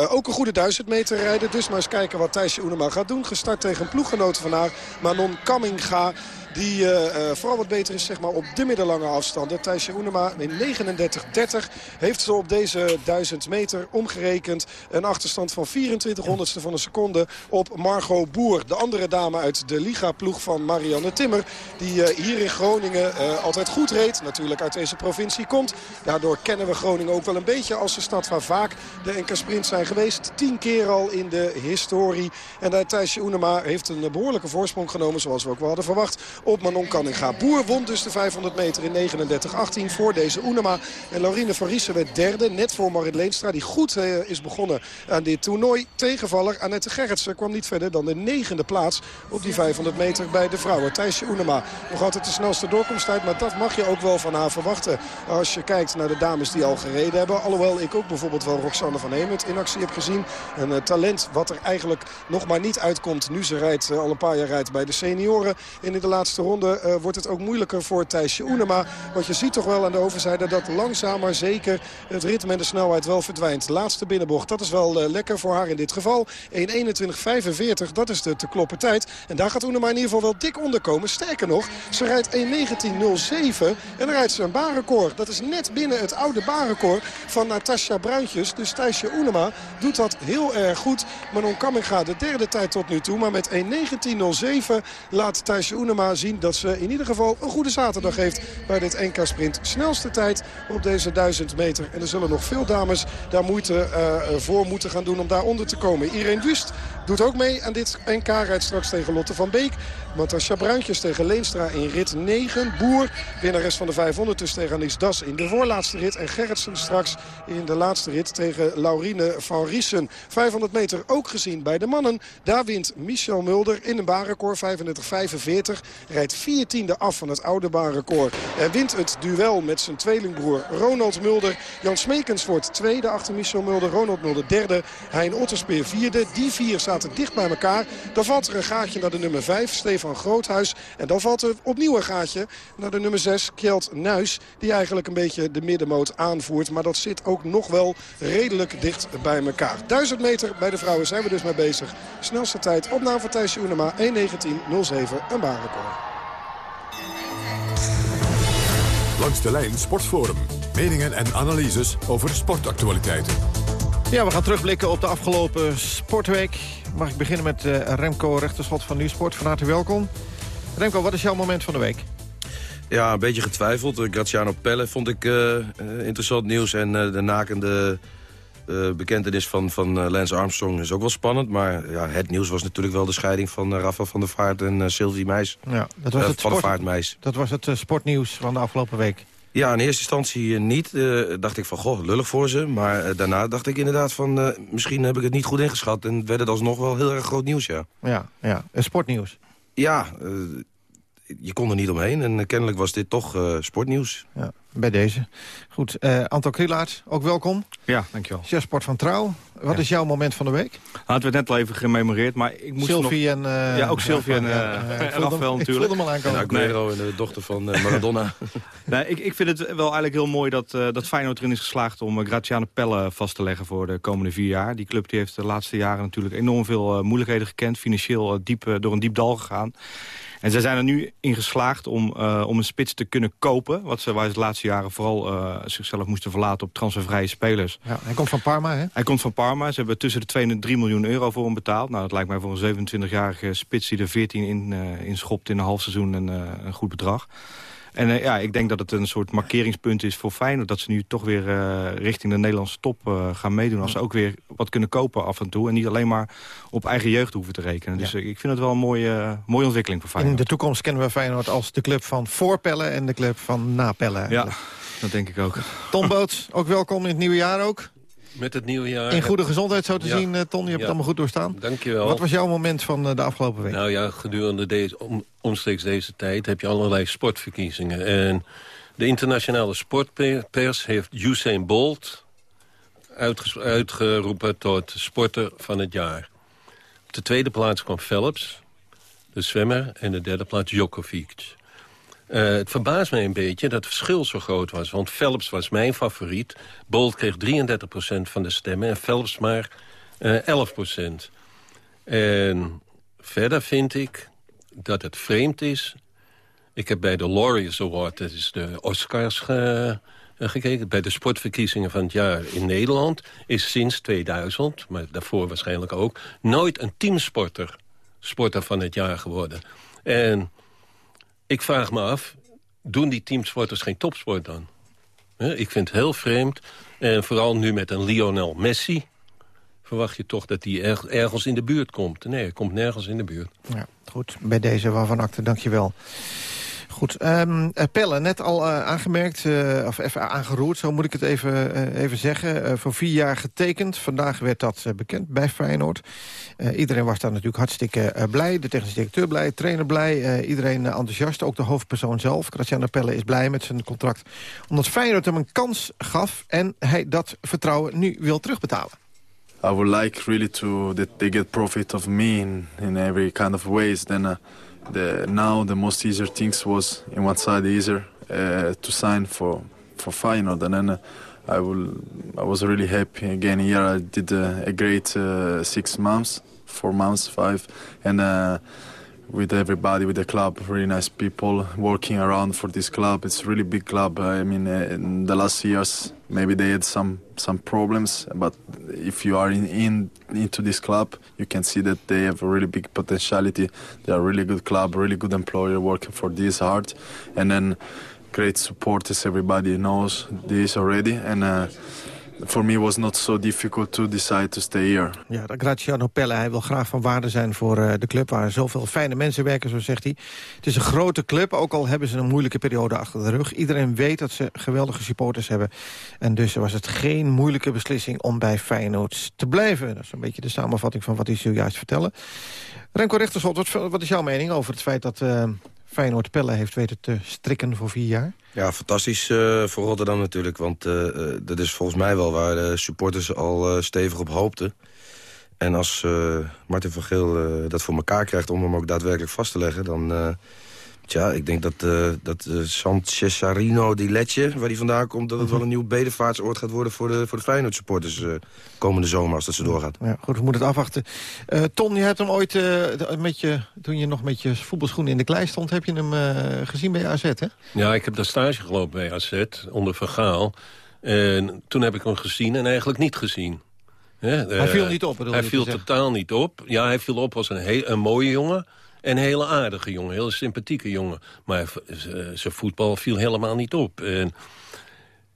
ook een goede 1000 meter rijden. Dus maar eens kijken wat Thijsje Oenema gaat doen. Gestart tegen een ploeggenoot van haar, Manon Kamminga. Die uh, vooral wat beter is zeg maar, op de middellange afstanden. Thijsje Oenema in 39.30 heeft ze op deze 1000 meter omgerekend. Een achterstand van 24 honderdste van een seconde op Margot Boer. De andere dame uit de Liga-ploeg van Marianne Timmer. Die uh, hier in Groningen altijd goed reed. Natuurlijk uit deze provincie komt. Daardoor kennen we Groningen ook wel een beetje als de stad waar vaak de NK Sprint zijn geweest. Tien keer al in de historie. En Thijsje Oenema heeft een behoorlijke voorsprong genomen zoals we ook wel hadden verwacht op Manon Canninga. Boer won dus de 500 meter in 39-18 voor deze Oenema. En Laurine van Riesen werd derde, net voor Marit Leenstra. Die goed uh, is begonnen aan dit toernooi. Tegenvaller Annette Gerritsen kwam niet verder dan de negende plaats op die 500 meter bij de vrouwen. Thijsje Oenema nog altijd de snelste doorkomsttijd. Maar dat mag je ook wel van haar verwachten. Als je kijkt naar de dames die al gereden hebben. Alhoewel ik ook bijvoorbeeld wel Roxanne van Hemert in actie heb gezien. Een uh, talent wat er eigenlijk nog maar niet uitkomt. Nu ze rijdt, uh, al een paar jaar rijdt bij de senioren. En in de laatste ronde uh, wordt het ook moeilijker voor Thijsje Oenema. Want je ziet toch wel aan de overzijde dat langzaam maar zeker het ritme en de snelheid wel verdwijnt. Laatste binnenbocht, dat is wel uh, lekker voor haar in dit geval. 1.21.45, dat is de te kloppen tijd. En daar gaat Oenema in ieder geval wel dik onderkomen. Sterker nog, ze rijdt 1.19.07 en dan rijdt ze een baanrecord. Dat is net binnen het oude baanrecord van Natasja Bruintjes. Dus Thijsje Oenema doet dat heel erg goed. Manon Kamminga de derde tijd tot nu toe. Maar met 1.19.07 laat Thijsje Oenema dat ze in ieder geval een goede zaterdag heeft bij dit NK Sprint. Snelste tijd op deze 1000 meter. En er zullen nog veel dames daar moeite uh, voor moeten gaan doen om daaronder te komen. Irene Wust doet ook mee aan dit NK. Rijdt straks tegen Lotte van Beek. Natasja Bruintjes tegen Leenstra in rit 9. Boer, winnares van de 500 dus tegen Anis Das in de voorlaatste rit. En Gerritsen straks in de laatste rit tegen Laurine van Riesen. 500 meter ook gezien bij de mannen. Daar wint Michel Mulder in een baanrecord 35-45. Rijdt 14e af van het oude baanrecord. En wint het duel met zijn tweelingbroer Ronald Mulder. Jan Smekens wordt tweede achter Michel Mulder. Ronald Mulder derde. Hein Otterspeer vierde. Die vier zaten dicht bij elkaar. Dan valt er een gaatje naar de nummer 5, Stefan van Groothuis. En dan valt er opnieuw een gaatje naar de nummer 6, Kjeld Nuis. Die eigenlijk een beetje de middenmoot aanvoert. Maar dat zit ook nog wel redelijk dicht bij elkaar. 1000 meter bij de vrouwen zijn we dus mee bezig. Snelste tijd op naam van Thijsje Oenema 1.19.07, een baanrecord. Langs de lijn Sportforum. Meningen en analyses over sportactualiteiten. Ja, we gaan terugblikken op de afgelopen sportweek. Mag ik beginnen met uh, Remco Rechterschot van Nieuwsport. Van harte welkom. Remco, wat is jouw moment van de week? Ja, een beetje getwijfeld. Graziano Pelle vond ik uh, interessant nieuws. En uh, de nakende bekentenis van, van Lance Armstrong is ook wel spannend. Maar ja, het nieuws was natuurlijk wel de scheiding van Rafa van der Vaart en Sylvie Meis. Ja, dat was het van sport... Meis. Dat was het sportnieuws van de afgelopen week. Ja, in eerste instantie niet. Uh, dacht ik van, goh, lullig voor ze. Maar uh, daarna dacht ik inderdaad van, uh, misschien heb ik het niet goed ingeschat. En werd het alsnog wel heel erg groot nieuws, ja. Ja, ja. sportnieuws. Ja, je kon er niet omheen. En kennelijk was dit toch sportnieuws. Ja, bij deze. Goed, uh, Anton Krielaert, ook welkom. Ja, dankjewel. Chefsport van Trouw. Wat is jouw moment van de week? We het net al even gememoreerd, maar ik moest Sylvie nog... en... Uh, ja, ook Sylvie en, uh, en Rafael natuurlijk. Ik voelde hem al aankomen. En Aguero en de dochter van Maradona. nee, ik, ik vind het wel eigenlijk heel mooi dat, dat Feyenoord erin is geslaagd... om Graziano Pelle vast te leggen voor de komende vier jaar. Die club die heeft de laatste jaren natuurlijk enorm veel moeilijkheden gekend. Financieel diep, door een diep dal gegaan. En zij zijn er nu in geslaagd om, uh, om een spits te kunnen kopen. Wat ze, waar ze de laatste jaren vooral uh, zichzelf moesten verlaten op transfervrije spelers. Ja, hij komt van Parma, hè? Hij komt van Parma. Ze hebben tussen de 2 en 3 miljoen euro voor hem betaald. Nou, dat lijkt mij voor een 27-jarige spits die er 14 in, uh, in schopt in een half seizoen een, een goed bedrag. En uh, ja, ik denk dat het een soort markeringspunt is voor Feyenoord... dat ze nu toch weer uh, richting de Nederlandse top uh, gaan meedoen. Als ze ook weer wat kunnen kopen af en toe. En niet alleen maar op eigen jeugd hoeven te rekenen. Dus ik vind het wel een mooie, mooie ontwikkeling voor Feyenoord. In de toekomst kennen we Feyenoord als de club van voorpellen... en de club van napellen. Ja, dat denk ik ook. Tom Boots, ook welkom in het nieuwe jaar ook. Met het nieuwe jaar. In goede gezondheid zo te ja. zien, Ton. Je hebt ja. het allemaal goed doorstaan. Dankjewel. Wat was jouw moment van de afgelopen week? Nou ja, gedurende deze, om, omstreeks deze tijd heb je allerlei sportverkiezingen. En de internationale sportpers heeft Usain Bolt uitgeroepen tot sporter van het jaar. Op de tweede plaats kwam Phelps, de zwemmer. En de derde plaats Djokovic. Uh, het verbaast mij een beetje dat het verschil zo groot was. Want Phelps was mijn favoriet. Bolt kreeg 33% van de stemmen en Phelps maar uh, 11%. En verder vind ik dat het vreemd is. Ik heb bij de Laureus Award, dat is de Oscars, ge, uh, gekeken. Bij de sportverkiezingen van het jaar in Nederland is sinds 2000, maar daarvoor waarschijnlijk ook... nooit een teamsporter sporter van het jaar geworden. En ik vraag me af, doen die teamsporters geen topsport dan? Ik vind het heel vreemd. En vooral nu met een Lionel Messi... verwacht je toch dat hij ergens in de buurt komt. Nee, hij komt nergens in de buurt. Ja, goed. Bij deze waarvan akte, dankjewel. Goed, um, Pelle, net al uh, aangemerkt, uh, of even aangeroerd, zo moet ik het even, uh, even zeggen. voor vier jaar getekend. Vandaag werd dat bekend bij Feyenoord. iedereen was daar natuurlijk hartstikke blij. De technische directeur blij, trainer blij. iedereen enthousiast, ook de hoofdpersoon zelf. Graziano Pelle is blij met zijn contract. Omdat Feyenoord hem een kans gaf en hij dat vertrouwen nu wil terugbetalen. I would like really to that they get profit of me in, in every kind of ways. Then the now the most easier things was in one side easier uh, to sign for for Feyenoord and then uh, I will I was really happy again here. I did a, a great uh, six months four months five and uh, with everybody with the club really nice people working around for this club. It's a really big club. I mean uh, in the last years maybe they had some some problems but if you are in, in into this club you can see that they have a really big potentiality. They are a really good club really good employer working for this hard and then great supporters everybody knows this already. And uh, for me was not so difficult to decide to stay here. Ja, Graziano Pelle, hij wil graag van waarde zijn voor uh, de club... waar zoveel fijne mensen werken, zo zegt hij. Het is een grote club, ook al hebben ze een moeilijke periode achter de rug. Iedereen weet dat ze geweldige supporters hebben. En dus was het geen moeilijke beslissing om bij Feyenoord te blijven. Dat is een beetje de samenvatting van wat hij zojuist vertelde. Renko Rechterschot, wat, wat is jouw mening over het feit dat... Uh, Feyenoord Pelle heeft weten te strikken voor vier jaar? Ja, fantastisch uh, voor Rotterdam natuurlijk. Want uh, dat is volgens mij wel waar de supporters al stevig op hoopten. En als Martin van Geel dat voor elkaar krijgt om hem ook daadwerkelijk vast te leggen... dan Tja, ik denk dat, uh, dat uh, San Cesarino di Letje, waar die vandaan komt... dat het wel een nieuw bedevaartsoord gaat worden voor de, voor de Feyenoord supporters... Uh, komende zomer als dat ze doorgaat. Ja, goed, we moeten het afwachten. Ton, je hebt hem ooit, met je, toen je nog met je voetbalschoenen in de klei stond... heb je hem gezien bij AZ, hè? Ja, ik heb daar stage gelopen bij AZ, onder Vergaal. En toen heb ik hem gezien en eigenlijk niet gezien. hij viel niet op, Hij viel totaal niet op. Ja, hij viel op als een, heel, een mooie jongen... Een hele aardige jongen, hele sympathieke jongen. Maar zijn voetbal viel helemaal niet op. En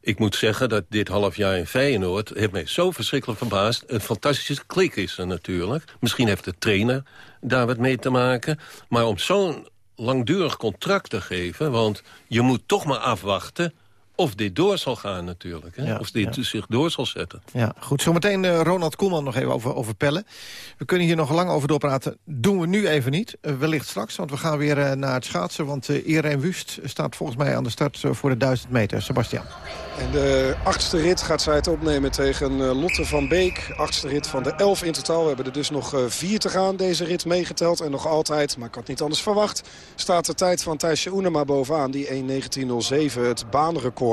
ik moet zeggen dat dit half jaar in Feyenoord... heeft mij zo verschrikkelijk verbaasd. Een fantastische klik is er natuurlijk. Misschien heeft de trainer daar wat mee te maken. Maar om zo'n langdurig contract te geven... want je moet toch maar afwachten of dit door zal gaan natuurlijk. Hè? of dit zich door zal zetten. Ja, goed. Zometeen uh, Ronald Koeman nog even over, over pellen. We kunnen hier nog lang over doorpraten. Doen we nu even niet. Uh, wellicht straks, want we gaan weer uh, naar het schaatsen. Want Irene Wust staat volgens mij aan de start voor de 1000 meter. Sebastian. En de achtste rit gaat zij het opnemen tegen Lotte van Beek. Achtste rit van de elf in totaal. We hebben er dus nog vier te gaan, deze rit meegeteld. En nog altijd, maar ik had niet anders verwacht... staat de tijd van Thijsje Oenema bovenaan. Die 1.19.07, het baanrecord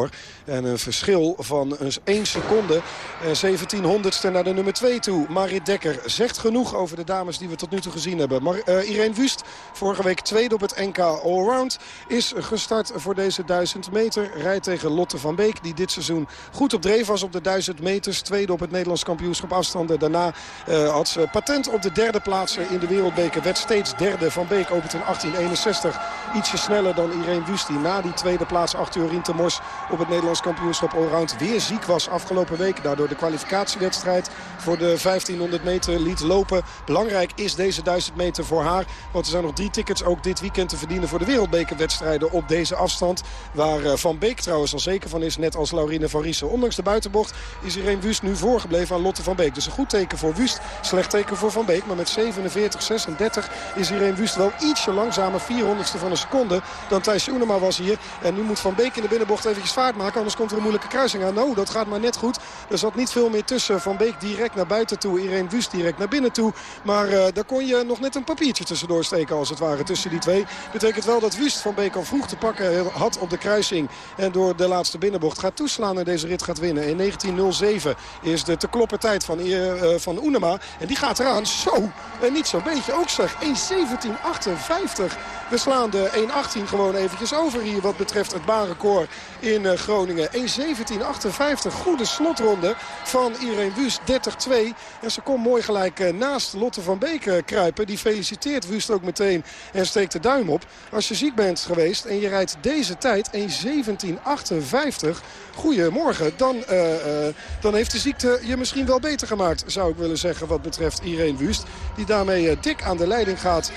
en een verschil van 1 seconde. 1700ste naar de nummer 2 toe. Marit Dekker zegt genoeg over de dames die we tot nu toe gezien hebben. Maar uh, Irene Wust, vorige week tweede op het NK Allround... is gestart voor deze 1000 meter. Rijdt tegen Lotte van Beek, die dit seizoen goed op dreef was op de 1000 meters. Tweede op het Nederlands kampioenschap afstanden. Daarna uh, had ze patent op de derde plaats in de wereldbeker. Werd steeds derde. Van Beek opent in 1861. Ietsje sneller dan Irene Wust, die na die tweede plaats achter Jorien Temors op het Nederlands kampioenschap allround weer ziek was afgelopen week. Daardoor de kwalificatiewedstrijd voor de 1500 meter liet lopen. Belangrijk is deze 1000 meter voor haar. Want er zijn nog drie tickets ook dit weekend te verdienen voor de wereldbekerwedstrijden op deze afstand. Waar eh, Van Beek trouwens al zeker van is, net als Laurine van Riesen. Ondanks de buitenbocht is Irene Wust nu voorgebleven aan Lotte van Beek. Dus een goed teken voor Wust, slecht teken voor Van Beek. Maar met 47-36 is Irene Wust wel ietsje langzamer, 400ste van een seconde, dan Thijs Oenema was hier. En nu moet Van Beek in de binnenbocht eventjes vaart maken. Anders komt er een moeilijke kruising aan. Nou, dat gaat maar net goed. Er zat niet veel meer tussen. Van Beek direct naar buiten toe. Irene Wust direct naar binnen toe. Maar uh, daar kon je nog net een papiertje tussendoor steken als het ware tussen die twee. Betekent wel dat Wust van Beek al vroeg te pakken had op de kruising. En door de laatste binnenbocht gaat toeslaan en deze rit gaat winnen. In 19.07 is de te kloppen tijd van, uh, van Oenema. En die gaat eraan. Zo. En niet zo'n beetje ook zeg. 1.17.58. We slaan de 1.18 gewoon eventjes over hier wat betreft het baanrecord in uh, Groningen. 1.17.58. Goede slotronde van Irene Wust. 30-2. En ze komt mooi gelijk uh, naast Lotte van Beek uh, kruipen. Die feliciteert Wust ook meteen en steekt de duim op. Als je ziek bent geweest en je rijdt deze tijd 1.17.58. Goedemorgen. Dan, dan heeft de ziekte je misschien wel beter gemaakt. Zou ik willen zeggen wat betreft Irene Wust. Die daarmee dik aan de leiding gaat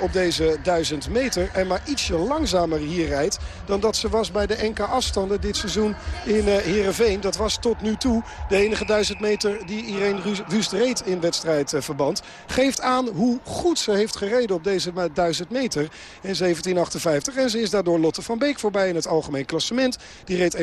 op deze 1000 meter. En maar ietsje langzamer hier rijdt dan dat ze was bij de NK afstanden dit seizoen in uh, Heerenveen. Dat was tot nu toe de enige 1000 meter die Irene Wust reed in wedstrijdverband. Geeft aan hoe goed ze heeft gereden op deze 1000 meter in 1758. En ze is daardoor Lotte van Beek voorbij in het algemeen klassement. Die reed 1.1863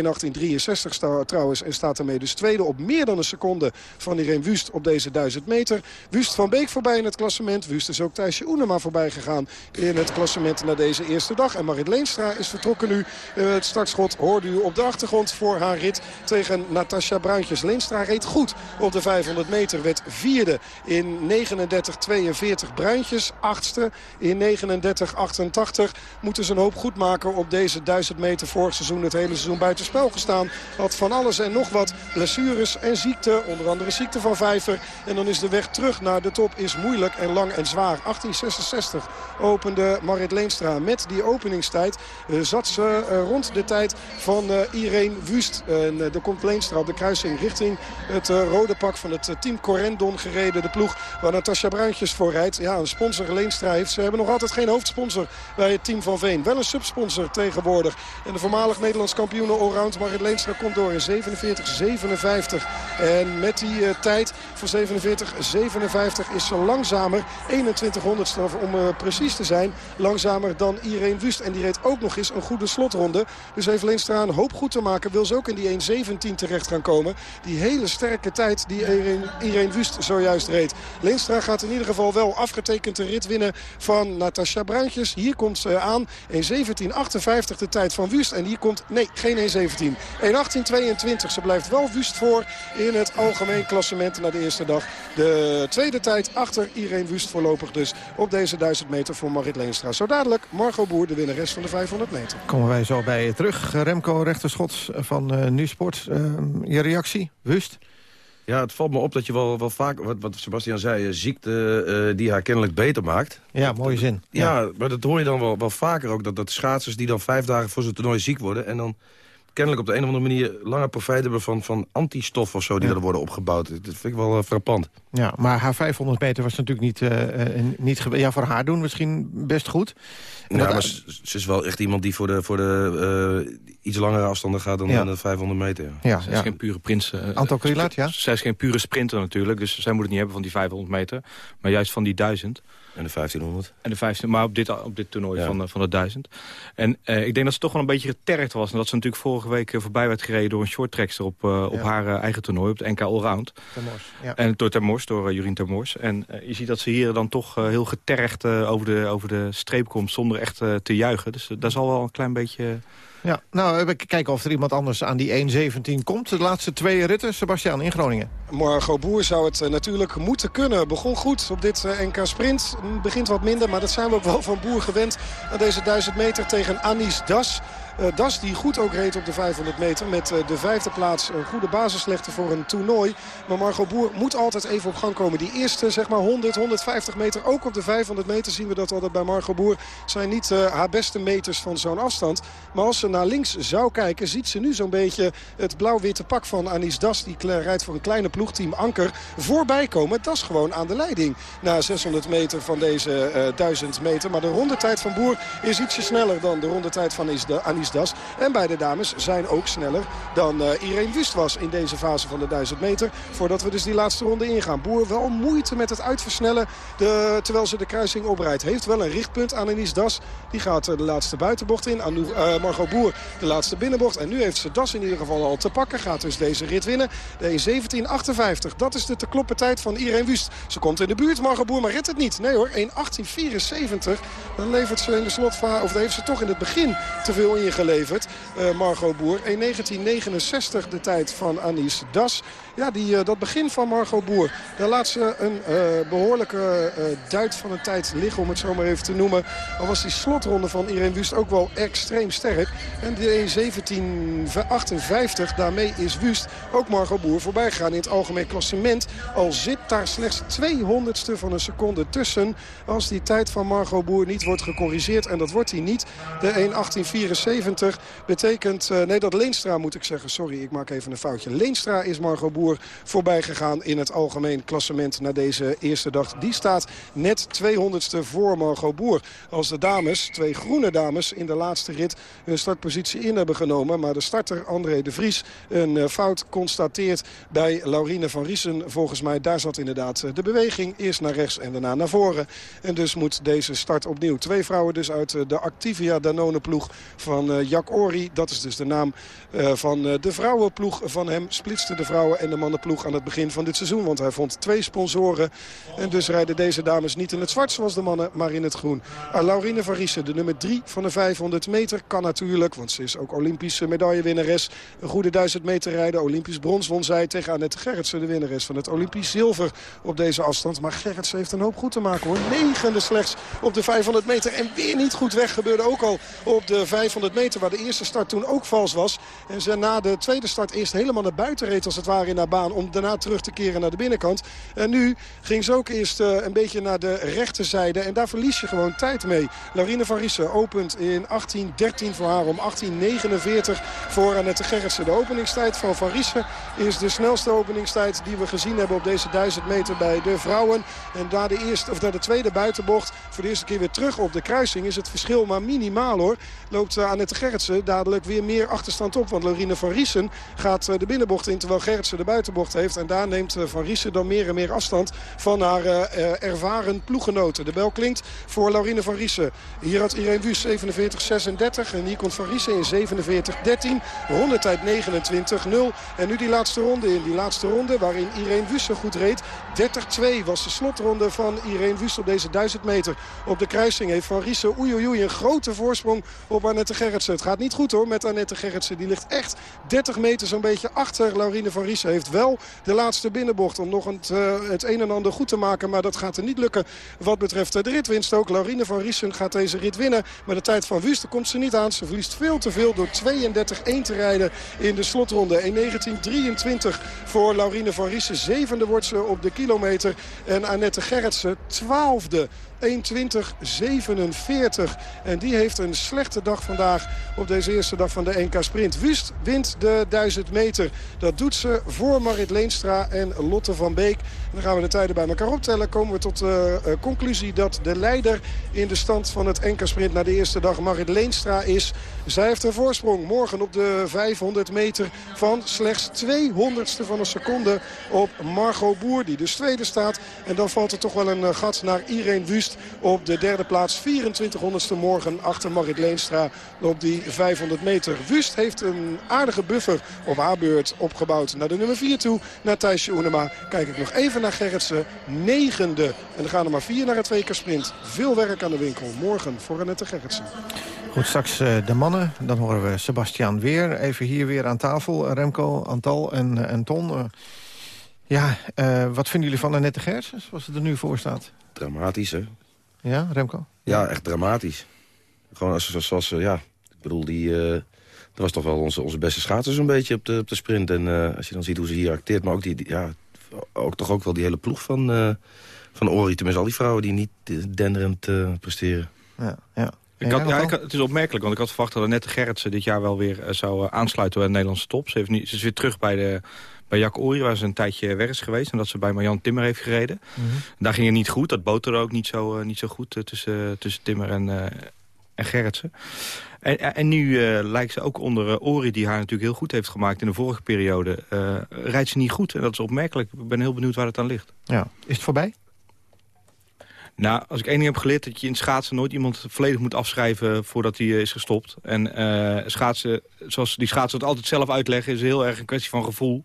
trouwens en staat daarmee dus tweede op meer dan een seconde van Irene Wust op deze 1000 meter. Wust van Beek voorbij in het klassement. Wust is ook Thijsje Oenema voorbij gegaan in het klassement na deze eerste dag. En Marit Leenstra is vertrokken nu. Uh, het startschot hoorde u op de achtergrond voor haar rit tegen Natasja Bruintjes. Leenstra reed goed op de 500 meter. Werd vierde in 39-42 Bruintjes. Achtste in 39-88. Moeten ze een hoop goed maken op deze 1000 meter. Vorig seizoen het hele seizoen buitenspel gestaan. Had van alles en nog wat blessures en ziekte. Onder andere ziekte van Vijver. En dan is de weg terug naar de top is moeilijk en lang en zwaar. 1866 opende Marit Leenstra. Met die openingstijd uh, zat ze uh, rond de tijd van uh, Irene Wust. En er komt Leenstra op de kruising richting het rode pak van het team Corendon gereden. De ploeg waar Natasja Bruintjes voor rijdt. Ja, een sponsor Leenstra heeft. Ze hebben nog altijd geen hoofdsponsor bij het team van Veen. Wel een subsponsor tegenwoordig. En de voormalig Nederlands kampioen allround Marit Leenstra komt door in 47-57. En met die tijd van 47, 57 is ze langzamer. 21 honderdste om precies te zijn. Langzamer dan Irene Wust. En die reed ook nog eens een goede slotronde. Dus heeft Leenstra een hoop goed te maken. Wil ze ook in die 1.17 terecht gaan komen. Die hele sterke tijd die Irene, Wust zojuist reed. Leenstra gaat in ieder geval wel afgetekend de rit winnen van Natasja Bruintjes. Hier komt ze aan. 1.17.58 de tijd van Wust. En hier komt, nee, geen 1.17. 1.18.22. Ze blijft wel Wust voor in het algemeen klassement na de eerste dag. De tweede tijd achter Irene Wust voorlopig dus op deze 1000 meter voor Marit Leenstra. Zo dadelijk Margot Boer, de winnares van de 500 meter. Komen wij zo bij je terug. Remco Rechterschot van uh, Nu-Sport. Uh, je reactie, Wust? Ja, het valt me op dat je wel, wel vaak, wat, wat Sebastian zei, ziekte uh, die haar kennelijk beter maakt. Ja, mooie zin. Ja, ja, maar dat hoor je dan wel, wel vaker ook, dat, dat schaatsers die dan vijf dagen voor zijn toernooi ziek worden... en dan kennelijk op de een of andere manier langer profijt hebben van, van antistof of zo die ja. er worden opgebouwd. Dat vind ik wel uh, frappant. Ja, maar haar 500 meter was natuurlijk niet, uh, niet ja, voor haar doen misschien best goed. En ja, maar ze, is wel echt iemand die voor de, voor de uh, iets langere afstanden gaat dan ja. de 500 meter. Ja. Ja, zij is geen pure prins. Uh, Antal Krilat, ja? Zij is geen pure sprinter natuurlijk, dus zij moet het niet hebben van die 500 meter. Maar juist van die 1000. En de 1500. En de 15, maar op dit, op dit toernooi ja. van, van de 1000. En uh, ik denk dat ze toch wel een beetje getergd was. En dat ze natuurlijk vorige week uh, voorbij werd gereden door een shorttrackster op, uh, op haar eigen toernooi. Op de NK Allround. Termors, ja. En door Termors, door Jurien Termors. En je ziet dat ze hier dan toch heel getergd over, de, over de streep komt. Zonder echt te juichen. Dus daar zal wel een klein beetje... Ja, nou, we kijken of er iemand anders aan die 1.17 komt. De laatste twee ritten, Sebastian, in Groningen. Margot Boer zou het uh, natuurlijk moeten kunnen. Begon goed op dit uh, NK Sprint. Begint wat minder, maar dat zijn we ook wel van Boer gewend. Aan deze 1000 meter tegen Anis Das. Uh, Das die goed ook reed op de 500 meter. Met uh, de vijfde plaats een goede legde voor een toernooi. Maar Margot Boer moet altijd even op gang komen. Die eerste zeg maar 100, 150 meter. Ook op de 500 meter zien we dat altijd bij Margot Boer. Zijn niet uh, haar beste meters van zo'n afstand. Maar als ze naar links zou kijken ziet ze nu zo'n beetje het blauw-witte pak van Anis Das. Die rijdt voor een kleine ploegteam Anker voorbij komen. Das gewoon aan de leiding. Na 600 meter van deze 1000 meter. Maar de rondetijd van Boer is ietsje sneller dan de rondetijd van Anis En beide dames zijn ook sneller dan uh, Irene Wust was in deze fase van de 1000 meter. Voordat we dus die laatste ronde ingaan. Boer wel moeite met het uitversnellen de, terwijl ze de kruising oprijdt. Heeft wel een richtpunt aan Anis Das. Die gaat uh, de laatste buitenbocht in. Anu, uh, Margot Boer de laatste binnenbocht. En nu heeft ze Das in ieder geval al te pakken. Gaat dus deze rit winnen. De 1.17.58. Dat is de te kloppen tijd van Irene Wust. Ze komt in de buurt. Margot Boer maar redt het niet. Nee hoor, 1.18.74. Dan levert ze in de slotfase, of heeft ze toch in het begin te veel ingeleverd. Uh, Margot Boer. 1.1969 de tijd van Anis Das. Ja, die, uh, dat begin van Margot Boer. Daar laat ze een uh, behoorlijke uh, duit van een tijd liggen, om het zo maar even te noemen. Al was die slotronde van Irene Wust ook wel extreem sterk. En de 1758, daarmee is Wust ook Margot Boer voorbij gegaan in het algemeen klassement. Al zit daar slechts 200ste van een seconde tussen. Als die tijd van Margot Boer niet wordt gecorrigeerd. En dat wordt hij niet. De 1.1874 betekent... nee, dat Leenstra moet ik zeggen. Sorry, ik maak even een foutje. Leenstra is Margot Boer voorbij gegaan in het algemeen klassement na deze eerste dag. Die staat net 200ste voor Margot Boer. Als de dames, twee groene dames, in de laatste rit hun startpositie in hebben genomen. Maar de starter André de Vries een uh, fout constateert bij Laurine van Riesen. Volgens mij, daar zat inderdaad de beweging. Eerst naar rechts en daarna naar voren. En dus moet deze start opnieuw. Twee vrouwen dus uit de Activia Danone ploeg van Jack Ori. Dat is dus de naam van de vrouwenploeg van hem. Splitste de vrouwen en de mannenploeg aan het begin van dit seizoen. Want hij vond twee sponsoren. En dus rijden deze dames niet in het zwart zoals de mannen, maar in het groen. Uh, Laurine van Riesen, de nummer drie van de 500 meter, kan natuurlijk. Want ze is ook Olympische medaillewinnares. Een goede 1000 meter rijden. Olympisch brons won zij tegen Annette Gerritsen, de winnares van het Olympisch zilver op deze afstand. Maar Gerritsen heeft een hoop goed te maken hoor. Negende slechts op de 500 meter. En weer niet goed weg. Gebeurde ook al op de 500 meter waar de eerste start toen ook vals was. En ze na de tweede start eerst helemaal naar buiten reed als het ware in haar baan. Om daarna terug te keren naar de binnenkant. En nu ging ze ook eerst uh, een beetje naar de rechterzijde. En daar verlies je gewoon tijd mee. Laurine van Riesen opent in 18.13 voor haar om 18.49 voor Annette Gerritsen. De openingstijd van Van Riesen is de snelste openingstijd die we gezien hebben op deze 1000 meter bij de vrouwen. En na de, eerste, of na de tweede buitenbocht voor de eerste keer weer terug op de kruising is het verschil maar minimaal hoor. Loopt Annette Annette Gerritsen dadelijk weer meer achterstand op. Want Lorine van Riesen gaat de binnenbocht in terwijl Gerritsen de buitenbocht heeft. En daar neemt Van Riesen dan meer en meer afstand van haar ervaren ploegenoten. De bel klinkt voor Laurine van Riesen. Hier had Irene Wüst 47-36 en hier komt Van Riesen in 47-13. Rondetijd 29-0. En nu die laatste ronde in. Die laatste ronde waarin Irene Wüst zo goed reed. 30-2 was de slotronde van Irene Wüst op deze 1000 meter. Op de kruising heeft Van Riesen oei oei oei een grote voorsprong op Annette Gerritsen. Het gaat niet goed hoor met Annette Gerritsen. Die ligt echt 30 meter zo'n beetje achter Laurine van Riesen. Heeft wel de laatste binnenbocht om nog het, uh, het een en ander goed te maken. Maar dat gaat er niet lukken wat betreft de ritwinst ook. Laurine van Riesen gaat deze rit winnen. Maar de tijd van Wüst komt ze niet aan. Ze verliest veel te veel door 32-1 te rijden in de slotronde. In 1923 voor Laurine van Riesen. Zevende wordt ze op de kilometer. En Annette Gerritsen twaalfde 1.20.47. En die heeft een slechte dag vandaag op deze eerste dag van de NK Sprint. Wust wint de 1000 meter. Dat doet ze voor Marit Leenstra en Lotte van Beek. En dan gaan we de tijden bij elkaar optellen. Komen we tot de uh, conclusie dat de leider in de stand van het NK Sprint... na de eerste dag Marit Leenstra is. Zij heeft een voorsprong morgen op de 500 meter van slechts 200ste van een seconde op Margot Boer. Die dus tweede staat. En dan valt er toch wel een uh, gat naar Irene Wust op de derde plaats. 2400ste morgen achter Marit Leenstra op die 500 meter. Wust heeft een aardige buffer op haar beurt opgebouwd naar de nummer 4 toe. Naar Thijsje Oenema. Kijk ik nog even naar Gerritsen. Negende. En dan gaan er maar vier naar het WK Sprint. Veel werk aan de winkel. Morgen voor Annette Gerritsen. Goed, straks uh, de mannen. Dan horen we Sebastian weer. Even hier weer aan tafel. Remco, Antal en, en Ton. Uh, ja, uh, wat vinden jullie van Annette Gerritsen, zoals het er nu voor staat? Dramatisch, hè? Ja, Remco? Ja, echt dramatisch. Gewoon als, zoals, ja, ik bedoel, die... Uh, dat was toch wel onze, onze beste schaatser zo'n beetje op de, op de sprint. En uh, als je dan ziet hoe ze hier acteert, maar ook, die, die ja, ook toch ook wel die hele ploeg van, van Ori. Tenminste, al die vrouwen die niet denderend presteren. Ja, ja. Ik had, ja, ik had, het is opmerkelijk, want ik had verwacht dat Annette Gerritsen dit jaar wel weer zou aansluiten bij de Nederlandse top. Ze, heeft ze is weer terug bij de, bij Jack Orie, waar ze een tijdje weg is geweest... en dat ze bij Marjan Timmer heeft gereden. Mm -hmm. Daar ging het niet goed. Dat boterde ook niet zo, uh, niet zo goed tussen, tussen Timmer en, uh, en Gerritsen. En, en nu lijkt ze ook onder Ori, die haar natuurlijk heel goed heeft gemaakt... in de vorige periode, rijdt ze niet goed. En dat is opmerkelijk. Ik ben heel benieuwd waar het aan ligt. Ja. Is het voorbij? Nou, als ik één ding heb geleerd, dat je in schaatsen nooit iemand volledig moet afschrijven voordat hij is gestopt. En uh, schaatsen, zoals die schaatsen het altijd zelf uitleggen, is heel erg een kwestie van gevoel.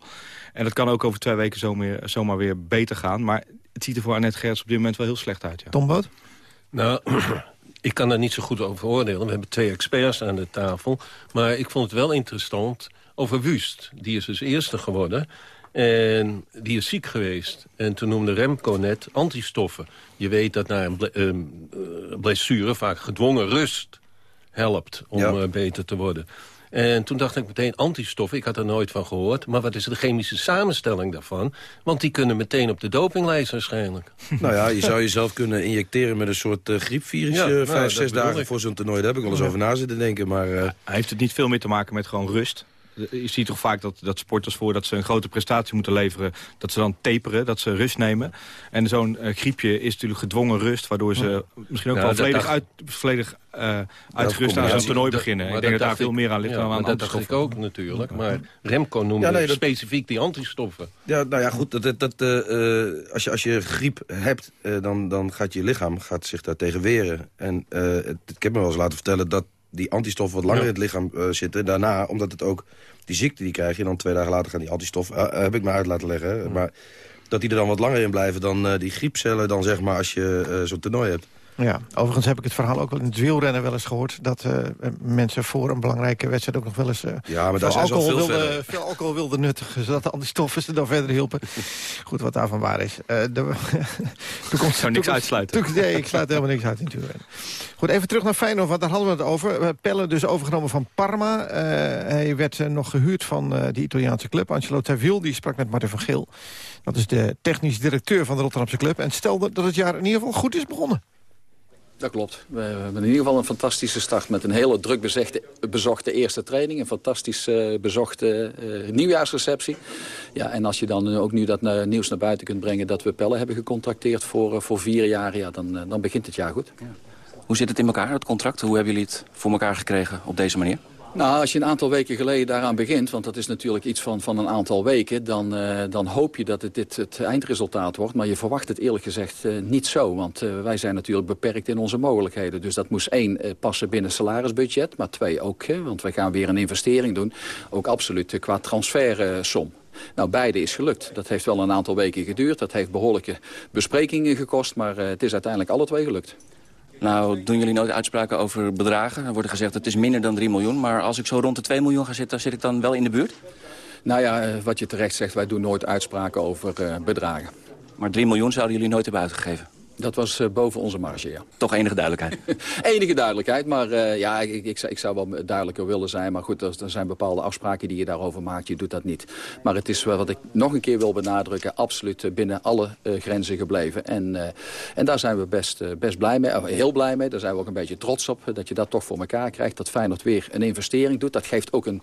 En dat kan ook over twee weken zomaar, zomaar weer beter gaan. Maar het ziet er voor Annette Gerts op dit moment wel heel slecht uit. Ja. Tom Boot? Nou, ik kan daar niet zo goed over oordelen. We hebben twee experts aan de tafel. Maar ik vond het wel interessant over Wust. Die is dus eerste geworden. En die is ziek geweest. En toen noemde Remco net antistoffen. Je weet dat na een ble uh, blessure vaak gedwongen rust helpt om ja. uh, beter te worden. En toen dacht ik meteen antistoffen, ik had er nooit van gehoord. Maar wat is de chemische samenstelling daarvan? Want die kunnen meteen op de dopinglijst waarschijnlijk. Nou ja, je zou jezelf kunnen injecteren met een soort uh, griepvirusje... Ja, vijf, nou, zes dagen voor zo'n toernooi. Daar heb ik wel eens ja. over na zitten denken. Maar, uh... Hij heeft het niet veel meer te maken met gewoon rust. Je ziet toch vaak dat, dat sporters voordat ze een grote prestatie moeten leveren... dat ze dan taperen, dat ze rust nemen. En zo'n uh, griepje is natuurlijk gedwongen rust... waardoor ze misschien ook ja, wel volledig, uit, volledig uh, uitgerust aan zo'n toernooi beginnen. Ik denk dat daar veel meer aan ligt ja, dan aan dat dacht ik ook natuurlijk. Maar Remco noemde ja, nee, dat, specifiek die antistoffen. Ja, nou ja, goed. Dat, dat, uh, als, je, als je griep hebt, dan, dan gaat je lichaam gaat zich daar tegen weren. En ik heb me wel eens laten vertellen dat die antistoffen wat langer ja. in het lichaam uh, zitten. Daarna, omdat het ook die ziekte die krijg je... dan twee dagen later gaan die antistoffen... Uh, heb ik me uit laten leggen. Ja. Maar dat die er dan wat langer in blijven dan die griepcellen... dan zeg maar als je zo'n toernooi hebt. Ja, overigens heb ik het verhaal ook wel in het wielrennen wel eens gehoord... dat uh, mensen voor een belangrijke wedstrijd ook nog wel eens... Uh, ja, maar daar zijn alcohol veel, wilde, veel alcohol wilden nuttigen... zodat de antistoffen ze dan verder hielpen. Goed, wat daarvan waar is. Uh, de, toekomst, zou niks uitsluiten. Toekomst, nee, ik sluit helemaal niks uit in het wielrennen. Goed, even terug naar Feyenoord, want daar hadden we het over. Pelle dus overgenomen van Parma. hij werd nog gehuurd van de Italiaanse club. Angelo Tavil, die sprak met Martin van Geel. Dat is de technisch directeur van de Rotterdamse club. En stelde dat het jaar in ieder geval goed is begonnen. Dat klopt. We hebben in ieder geval een fantastische start met een hele druk bezochte, eerste training. Een fantastisch uh, bezochte uh, nieuwjaarsreceptie. Ja, en als je dan ook nu dat nieuws naar buiten kunt brengen... dat we Pelle hebben gecontracteerd voor, voor vier jaar... Ja, dan, dan begint het jaar goed. Ja. Hoe zit het in elkaar, het contract? Hoe hebben jullie het voor elkaar gekregen op deze manier? Nou, als je een aantal weken geleden daaraan begint... want dat is natuurlijk iets van, van een aantal weken... dan, uh, dan hoop je dat het dit het eindresultaat wordt. Maar je verwacht het eerlijk gezegd uh, niet zo. Want uh, wij zijn natuurlijk beperkt in onze mogelijkheden. Dus dat moest één passen binnen salarisbudget. Maar twee ook, want wij gaan weer een investering doen. Ook absoluut qua transfersom. Nou, beide is gelukt. Dat heeft wel een aantal weken geduurd. Dat heeft behoorlijke besprekingen gekost. Maar het is uiteindelijk alle twee gelukt. Nou, doen jullie nooit uitspraken over bedragen? Er wordt gezegd het is minder dan 3 miljoen. Maar als ik zo rond de 2 miljoen ga zitten, zit ik dan wel in de buurt? Nou ja, wat je terecht zegt, wij doen nooit uitspraken over uh, bedragen. Maar 3 miljoen zouden jullie nooit hebben uitgegeven? Dat was uh, boven onze marge, ja. Toch enige duidelijkheid? enige duidelijkheid, maar uh, ja, ik, ik, ik, zou wel duidelijker willen zijn. Maar goed, er, er, zijn bepaalde afspraken die je daarover maakt. Je doet dat niet. Maar het is wel wat ik nog een keer wil benadrukken... absoluut binnen alle uh, grenzen gebleven. En, en daar zijn we best, best blij mee, heel blij mee. Daar zijn we ook een beetje trots op. Dat je dat toch voor elkaar krijgt. Dat Feyenoord weer een investering doet. Dat geeft ook een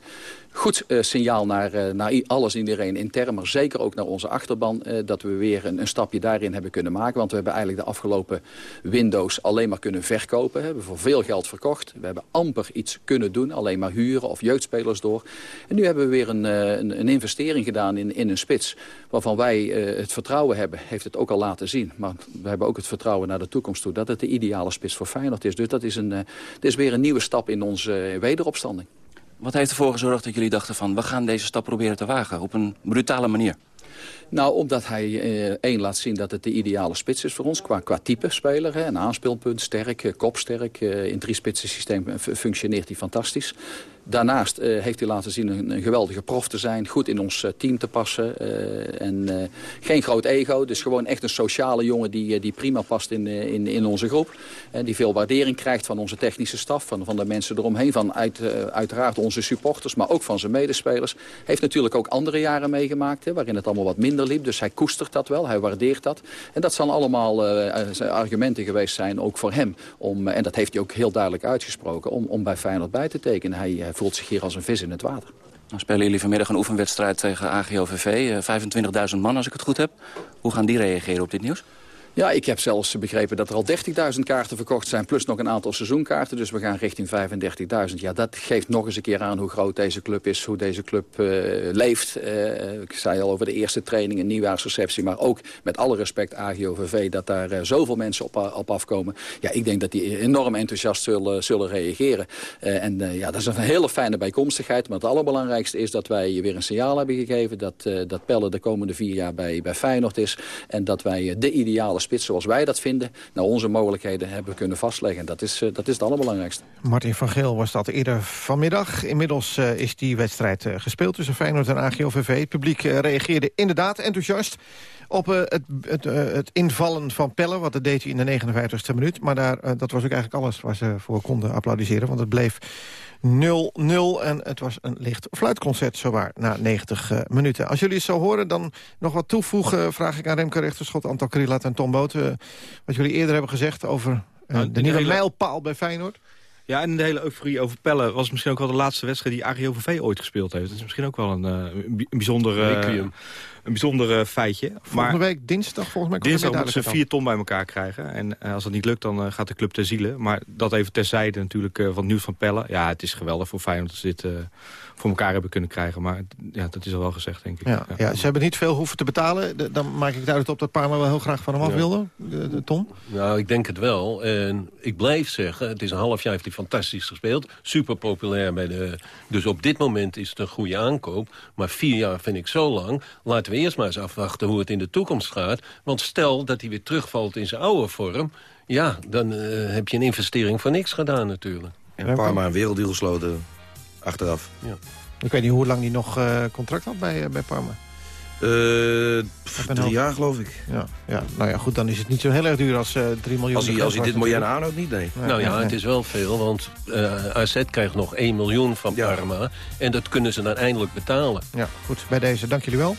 goed signaal naar, naar alles iedereen intern. Maar zeker ook naar onze achterban. dat we weer een, een stapje daarin hebben kunnen maken. Want we hebben eigenlijk afgelopen Windows alleen maar kunnen verkopen. We hebben voor veel geld verkocht. We hebben amper iets kunnen doen, alleen maar huren of jeugdspelers door. En nu hebben we weer een, een, een investering gedaan in, in een spits. Waarvan wij uh, het vertrouwen hebben, heeft het ook al laten zien. Maar we hebben ook het vertrouwen naar de toekomst toe... dat het de ideale spits voor Feyenoord is. Dus dat is, een, uh, dit is weer een nieuwe stap in onze wederopstanding. Wat heeft ervoor gezorgd dat jullie dachten van... we gaan deze stap proberen te wagen op een brutale manier? Nou, omdat hij eh, één laat zien dat het de ideale spits is voor ons. Qua, qua type speler. Hè. Een aanspeelpunt, sterk, kopsterk. Uh, in drie spitsen systeem functioneert hij fantastisch. Daarnaast uh, heeft hij laten zien een, geweldige prof te zijn. Goed in ons uh, team te passen. Uh, en geen groot ego. Dus gewoon echt een sociale jongen die, die prima past in, in, in onze groep. En die veel waardering krijgt van onze technische staf. Van, van de mensen eromheen. Van uit, uiteraard onze supporters. Maar ook van zijn medespelers. Heeft natuurlijk ook andere jaren meegemaakt. Hè, waarin het allemaal wat minder liep. Dus hij koestert dat wel. Hij waardeert dat. En dat zal allemaal argumenten geweest zijn. Ook voor hem. Om, en dat heeft hij ook heel duidelijk uitgesproken. Om, om bij Feyenoord bij te tekenen. Hij voelt zich hier als een vis in het water. Dan spelen jullie vanmiddag een oefenwedstrijd tegen AGOVV. 25.000 man als ik het goed heb. Hoe gaan die reageren op dit nieuws? Ja, ik heb zelfs begrepen dat er al 30.000 kaarten verkocht zijn... plus nog een aantal seizoenkaarten, dus we gaan richting 35.000. Ja, dat geeft nog eens een keer aan hoe groot deze club is, hoe deze club uh, leeft. Uh, ik zei al over de eerste training, een nieuwjaarsreceptie... maar ook met alle respect AGOVV, dat daar uh, zoveel mensen op, op afkomen. Ja, ik denk dat die enorm enthousiast zullen, zullen reageren. en ja, dat is een hele fijne bijkomstigheid. Maar het allerbelangrijkste is dat wij weer een signaal hebben gegeven... dat, dat Pelle de komende vier jaar bij, bij Feyenoord is... en dat wij de ideale spits zoals wij dat vinden... naar onze mogelijkheden hebben kunnen vastleggen. Dat is, uh, dat is het allerbelangrijkste. Martin van Geel was dat eerder vanmiddag. Inmiddels uh, is die wedstrijd uh, gespeeld tussen Feyenoord en AGOVV. Het publiek reageerde inderdaad enthousiast op het, het, het, invallen van Pelle. Want dat deed hij in de 59e minuut. Maar daar, dat was ook eigenlijk alles waar ze voor konden applaudisseren. Want het bleef 0-0 en het was een licht fluitconcert zowaar na 90 uh, minuten. Als jullie het zo horen, dan nog wat toevoegen... vraag ik aan Remke Rechterschot, Antal Krilat en Tom Boot... Uh, wat jullie eerder hebben gezegd over uh, nou, de nieuwe hele... mijlpaal bij Feyenoord. Ja, en de hele euforie over Pelle was misschien ook wel de laatste wedstrijd... die AGOVV ooit gespeeld heeft. Dat is misschien ook wel een, een bijzondere een bijzonder feitje. Volgende maar week dinsdag volgens mij... Dinsdag moeten ze vier ton bij elkaar krijgen. En uh, als dat niet lukt, dan uh, gaat de club ter ziele. Maar dat even terzijde natuurlijk uh, van het nieuws van Pelle. Ja, het is geweldig voor Feyenoord dat ze dit voor elkaar hebben kunnen krijgen. Maar ja, dat is al wel gezegd, denk ik. Ja, ja. ja ze hebben niet veel hoeven te betalen. De, dan maak ik duidelijk op dat Parma wel heel graag van hem af ja. wilde, de, de, Tom. Nou, ik denk het wel. En ik blijf zeggen, het is een half jaar heeft hij fantastisch gespeeld. Super populair bij de... Dus op dit moment is het een goede aankoop. Maar vier jaar vind ik zo lang. Laten we eerst maar eens afwachten hoe het in de toekomst gaat. Want stel dat hij weer terugvalt in zijn oude vorm... ja, dan uh, heb je een investering voor niks gedaan natuurlijk. En Parma een werelddeal gesloten achteraf. Ja. Ik weet niet hoe lang hij nog uh, contract had bij, uh, bij Parma. Uh, drie jaar, geloof ik. Ja, ja, nou ja, goed, dan is het niet zo heel erg duur als uh, 3 miljoen. Als hij, als hij dit miljoen aanhoudt, niet, nee. nee nou ja, nee. het is wel veel, want uh, AZ krijgt nog 1 miljoen van Parma. En dat kunnen ze dan eindelijk betalen. Ja, goed, bij deze, dank jullie wel.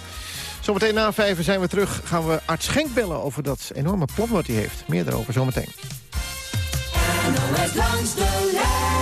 Zometeen na vijven zijn we terug. Gaan we Art Schenk bellen over dat enorme plan wat hij heeft. Meer daarover zometeen. NOS langs de lijn op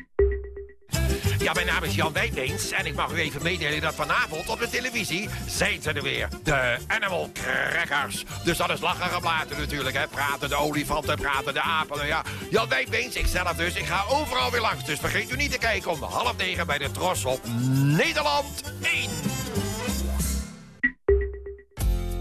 Ja, mijn naam is Jan Wijnbeens en ik mag u even meedelen dat vanavond op de televisie zijn ze er weer. De Animal Crackers. Dus dat is lachen geblaten natuurlijk, hè. Praten de olifanten, praten de apen, ja. Jan Wijnbeens, ik zelf dus, ik ga overal weer langs. Dus vergeet u niet te kijken om half negen bij de Tros op Nederland 1.